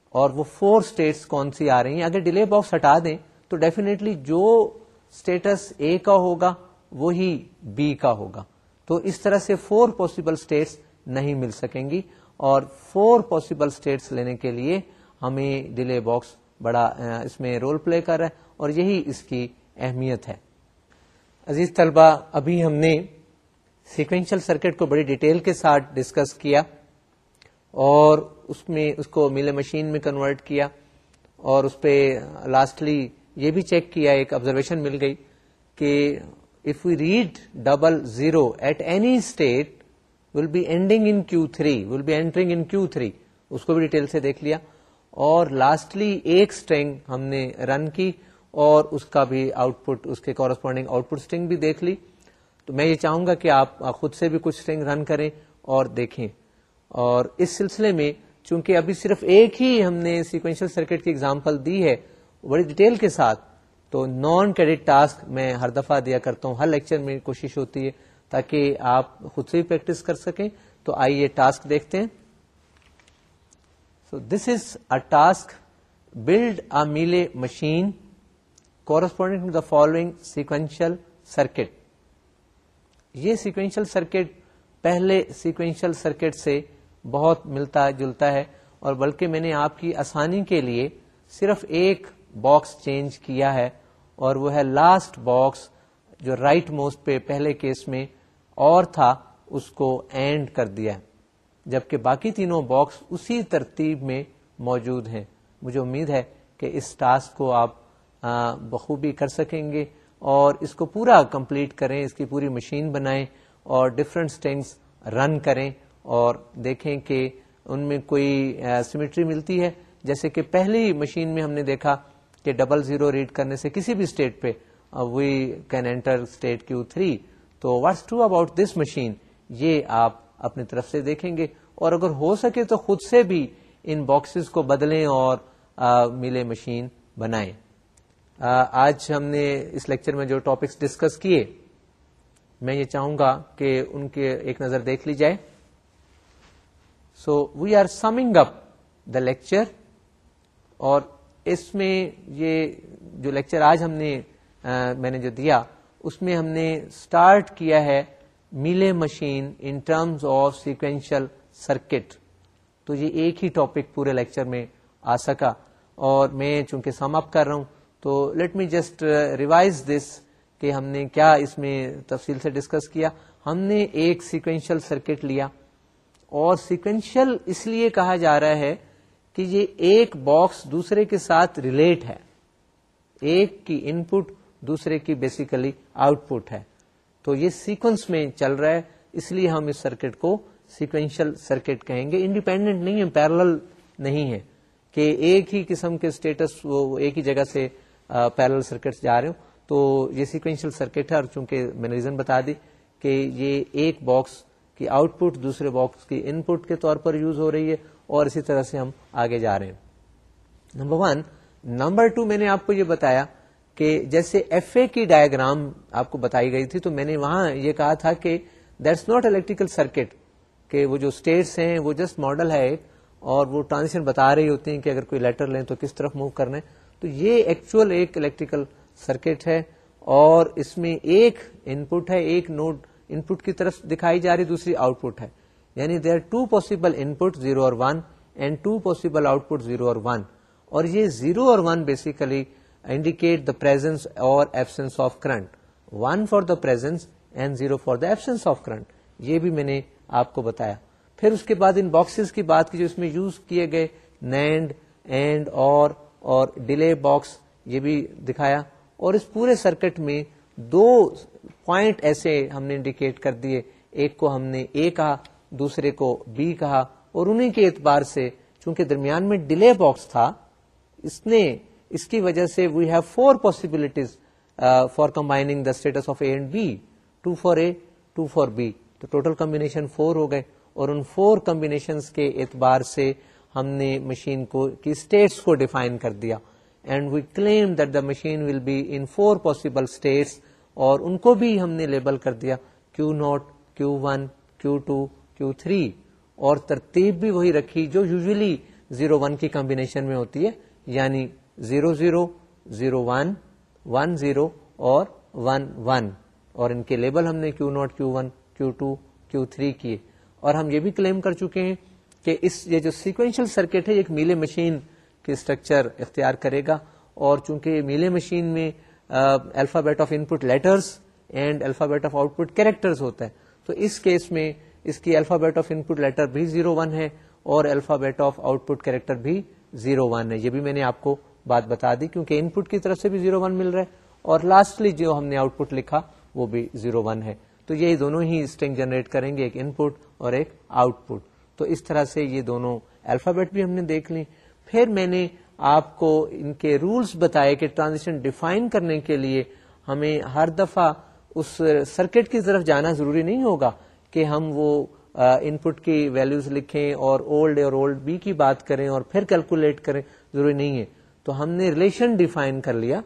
اور وہ فور اسٹیٹس کون سی آ رہی ہیں؟ اگر ڈیلے باکس ہٹا دیں تو ڈیفینیٹلی جو اسٹیٹس اے کا ہوگا وہی بی کا ہوگا۔ تو اس طرح سے فور پاسبل اسٹیٹس نہیں مل سکیں گی۔ اور فور پاسبل اسٹیٹس لینے کے لیے ہمیں ڈیلے باکس بڑا اس میں رول پلے کر رہا ہے اور یہی اس کی اہمیت ہے۔ عزیز طلبہ ابھی ہم نے سیکوینشل سرکٹ کو بڑی ڈیٹیل کے ساتھ ڈسکس کیا اور اس میں اس کو ملے مشین میں کنورٹ کیا اور اس پہ لاسٹلی یہ بھی چیک کیا ایک آبزرویشن مل گئی کہ if we read double zero at any state will be ending in Q3, will be entering in Q3 اس کو بھی ڈیٹیل سے دیکھ لیا اور لاسٹلی ایک اسٹرنگ ہم نے رن کی اور اس کا بھی آؤٹ پٹ اس کے کورسپونڈنگ آؤٹ پٹ اسٹرنگ بھی دیکھ لی۔ تو میں یہ چاہوں گا کہ آپ خود سے بھی کچھ اسٹرنگ رن کریں اور دیکھیں۔ اور اس سلسلے میں چونکہ ابھی صرف ایک ہی ہم نے سیکوینشل سرکٹ کی اگزامپل دی ہے بڑی ڈیٹیل کے ساتھ تو نان کریڈٹ ٹاسک میں ہر دفعہ دیا کرتا ہوں۔ ہر لیکچر میں کوشش ہوتی ہے تاکہ آپ خود سے بھی پریکٹس کر سکیں۔ تو آئیے ٹاسک دیکھتے ہیں۔ So this is a task, build a Mealy machine corresponding to the following sequential circuit. یہ سیکوینشل سرکٹ پہلے سیکوینشل سرکٹ سے بہت ملتا جلتا ہے اور بلکہ میں نے آپ کی آسانی کے لیے صرف ایک باکس چینج کیا ہے اور وہ ہے لاسٹ باکس جو رائٹ موسٹ پہ پہلے کیس میں اور تھا، اس کو اینڈ کر دیا جبکہ باقی تینوں باکس اسی ترتیب میں موجود ہیں۔ مجھے امید ہے کہ اس ٹاسک کو آپ بخوبی کر سکیں گے۔ اور اس کو پورا کمپلیٹ کریں، اس کی پوری مشین بنائیں اور ڈفرینٹ اسٹینگس رن کریں اور دیکھیں کہ ان میں کوئی سیمیٹری ملتی ہے۔ جیسے کہ پہلی مشین میں ہم نے دیکھا کہ ڈبل زیرو ریڈ کرنے سے کسی بھی اسٹیٹ پہ we can enter state Q three تو what's true about this machine یہ آپ اپنی طرف سے دیکھیں گے۔ اور اگر ہو سکے تو خود سے بھی ان باکسز کو بدلیں اور ملے مشین بنائیں۔ آج ہم نے اس لیکچر میں جو ٹاپکس ڈسکس کیے، میں یہ چاہوں گا کہ ان کے ایک نظر دیکھ لی جائے۔ سو we are summing up the lecture اور اس میں یہ جو لیکچر آج ہم نے میں نے جو دیا، اس میں ہم نے اسٹارٹ کیا ہے Mealy machine in terms of sequential circuit تو یہ ایک ہی ٹاپک پورے لیکچر میں آ سکا۔ اور میں چونکہ سم اپ کر رہا ہوں تو let me just revise this کہ ہم نے کیا اس میں تفصیل سے ڈسکس کیا۔ ہم نے ایک سیکوینشل سرکٹ لیا۔ اور سیکوینشل اس لیے کہا جا رہا ہے کہ یہ ایک باکس دوسرے کے ساتھ ریلیٹ ہے۔ ایک کی ان پٹ دوسرے کی بیسیکلی آؤٹ پٹ ہے۔ تو یہ سیکوینس میں چل رہا ہے۔ اس لیے ہم اس سرکٹ کو سیکوینشل سرکٹ کہیں گے۔ انڈیپینڈنٹ نہیں ہے پیرل نہیں ہے کہ ایک ہی قسم کے اسٹیٹس وہ ایک ہی جگہ سے پیرل سرکٹ جا رہے ہوں، تو یہ سیکوینشل سرکٹ ہے اور چونکہ میں نے ریزن بتا دی کہ یہ ایک باکس کی آؤٹ پٹ دوسرے باکس کی ان پٹ کے طور پر یوز ہو رہی ہے اور اسی طرح سے ہم آگے جا رہے ہیں۔ نمبر ون نمبر ٹو میں نے آپ کو یہ بتایا کہ جیسے ایف اے کی ڈائگرام آپ کو بتائی گئی تھی، تو میں نے وہاں یہ کہا تھا کہ دیٹس ناٹ الیکٹریکل سرکٹ کہ وہ جو اسٹیٹس ہیں وہ جسٹ ماڈل ہے ایک اور وہ ٹرانزیشن بتا رہی ہوتی ہیں کہ اگر کوئی لیٹر لیں تو کس طرف موو کرنا ہے۔ تو یہ ایکچوئل ایک الیکٹریکل سرکٹ ہے اور اس میں ایک ان پٹ ہے، ایک نوڈ ان پٹ کی طرف دکھائی جا رہی، دوسری آؤٹ پٹ ہے۔ یعنی they are two possible input zero اور one and two possible output zero اور ون اور یہ زیرو اور one basically indicate the presence اور absence of current one for the presence and zero for the absence of current یہ بھی میں نے آپ کو بتایا۔ پھر اس کے بعد ان باکسز کی بات کی جو اس میں یوز کیے گئے نینڈ اینڈ اور اور ڈیلے باکس یہ بھی دکھایا۔ اور اس پورے سرکٹ میں دو پوائنٹ ایسے ہم نے انڈیکیٹ کر دیے۔ ایک کو ہم نے اے کہا، دوسرے کو بی کہا۔ اور انہیں کے اعتبار سے چونکہ درمیان میں ڈیلے باکس تھا، اس نے اس کی وجہ سے we have four possibilities for combining the states of A and B two for A two for B تو ٹوٹل کمبینیشن فور ہو گئے۔ اور ان فور کمبینیشن کے اعتبار سے ہم نے مشین کو کی اسٹیٹس کو ڈیفائن کر دیا. And we claim that the machine will be in four possible states اور ان کو بھی ہم نے لیبل کر دیا. Q naught Q one Q two Q three اور ترتیب بھی وہی رکھی جو یوزلی زیرو ون کی کمبینیشن میں ہوتی ہے. یعنی zero zero zero one one zero اور ون ون اور ان کے لیبل ہم نے Q naught Q one Q two Q three کیے. اور ہم یہ بھی کلیم کر چکے ہیں کہ اس یہ جو سیکوینشل سرکٹ ہے ایک میلے مشین کی اسٹرکچر اختیار کرے گا اور چونکہ میلے مشین میں alphabet of input letters and alphabet of output character ہوتا ہے، تو اس کیس میں اس کی alphabet of input letter بھی زیرو ون ہے اور alphabet of output character بھی زیرو ون ہے۔ یہ بھی میں نے آپ کو بات بتا دی، کیونکہ ان پٹ کی طرف سے بھی زیرو ون مل رہا ہے اور لاسٹلی جو ہم نے آؤٹ پٹ لکھا، وہ بھی زیرو ون ہے۔ تو یہ دونوں ہی اسٹنگ جنریٹ کریں گے، ایک ان پٹ اور ایک آؤٹ پٹ تو اس طرح سے یہ دونوں الفابیٹ بھی ہم نے دیکھ لی پھر میں نے آپ کو ان کے رولز بتائے کہ ٹرانزیشن ڈیفائن کرنے کے لیے ہمیں ہر دفعہ اس سرکٹ کی طرف جانا ضروری نہیں ہوگا کہ ہم وہ ان پٹ کی ویلوز لکھیں اور اولڈ اور اولڈ بی کی بات کریں اور پھر کیلکولیٹ کریں، ضروری نہیں ہے۔ تو ہم نے ریلیشن ڈیفائن کر لیا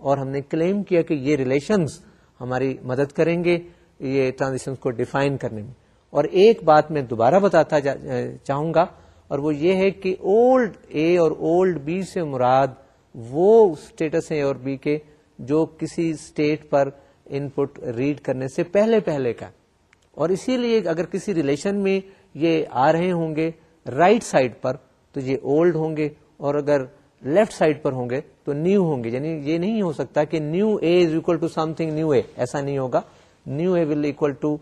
اور ہم نے کلیم کیا کہ یہ ریلیشنز ہماری مدد کریں گے یہ ٹرانزیکشن کو ڈیفائن کرنے میں۔ اور ایک بات میں دوبارہ بتاتا چاہوں گا، اور وہ یہ ہے کہ اولڈ اے اور اولڈ بی سے مراد وہ اسٹیٹس ہیں اور بی کے جو کسی اسٹیٹ پر ان پٹ ریڈ کرنے سے پہلے پہلے کا۔ اور اسی لیے اگر کسی ریلیشن میں یہ آ رہے ہوں گے رائٹ right سائڈ پر، تو یہ اولڈ ہوں گے، اور اگر لیفٹ سائڈ پر ہوں گے، تو نیو ہوں گے۔ یعنی یہ نہیں ہو سکتا کہ new A is equal to something new A ایسا نہیں ہوگا۔ New A will equal to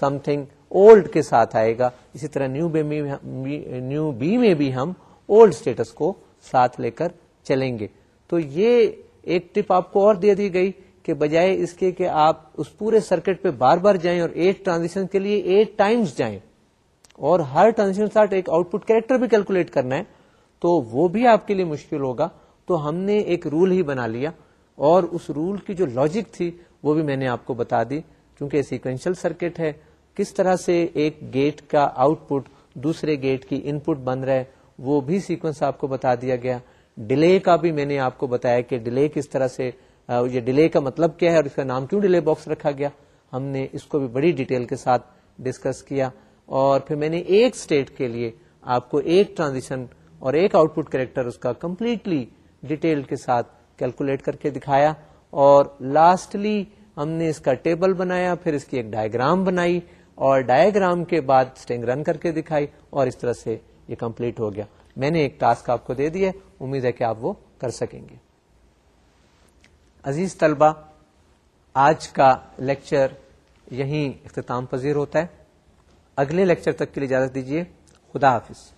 something old کے ساتھ آئے گا۔ اسی طرح نیو بی نیو بی میں بھی ہم اولڈ اسٹیٹس کو ساتھ لے کر چلیں گے۔ تو یہ ایک ٹپ آپ کو اور دے دی گئی کہ بجائے اس کے کہ آپ اس پورے سرکٹ پہ بار بار جائیں اور ایٹ ٹرانزیکشن کے لیے ایٹ ٹائمز جائیں اور ہر ٹرانزیکشن ساتھ ایک آؤٹ پٹ کریکٹر بھی کیلکولیٹ کرنا ہے، تو وہ بھی آپ کے لیے مشکل ہوگا۔ تو ہم نے ایک رول ہی بنا لیا اور اس رول کی جو لاجک تھی وہ بھی میں نے آپ کو بتا دی۔ کیونکہ سیکوینشل سرکٹ ہے کس طرح سے ایک گیٹ کا آؤٹ پٹ دوسرے گیٹ کی ان پٹ بن رہا ہے، وہ بھی سیکوینس آپ کو بتا دیا گیا۔ ڈیلے کا بھی میں نے آپ کو بتایا کہ ڈیلے کس طرح سے یہ ڈیلے کا مطلب کیا ہے اور اس کا نام کیوں ڈیلے باکس رکھا گیا۔ ہم نے اس کو بھی بڑی ڈیٹیل کے ساتھ ڈسکس کیا۔ اور پھر میں نے ایک اسٹیٹ کے لیے آپ کو ایک ٹرانزیشن اور ایک آؤٹ پٹ کریکٹر اس کا کمپلیٹلی ڈیٹیل کے ساتھ کیلکولیٹ کر کے دکھایا۔ اور لاسٹلی ہم نے اس کا ٹیبل بنایا، پھر اس کی ایک ڈائگرام بنائی۔ اور ڈائگرام کے بعد اسٹنگ رن کر کے دکھائی اور اس طرح سے یہ کمپلیٹ ہو گیا۔ میں نے ایک ٹاسک آپ کو دے دیا امید ہے کہ آپ وہ کر سکیں گے۔ عزیز طلبہ، آج کا لیکچر یہیں اختتام پذیر ہوتا ہے۔ اگلے لیکچر تک کے لیے اجازت دیجیے خدا حافظ۔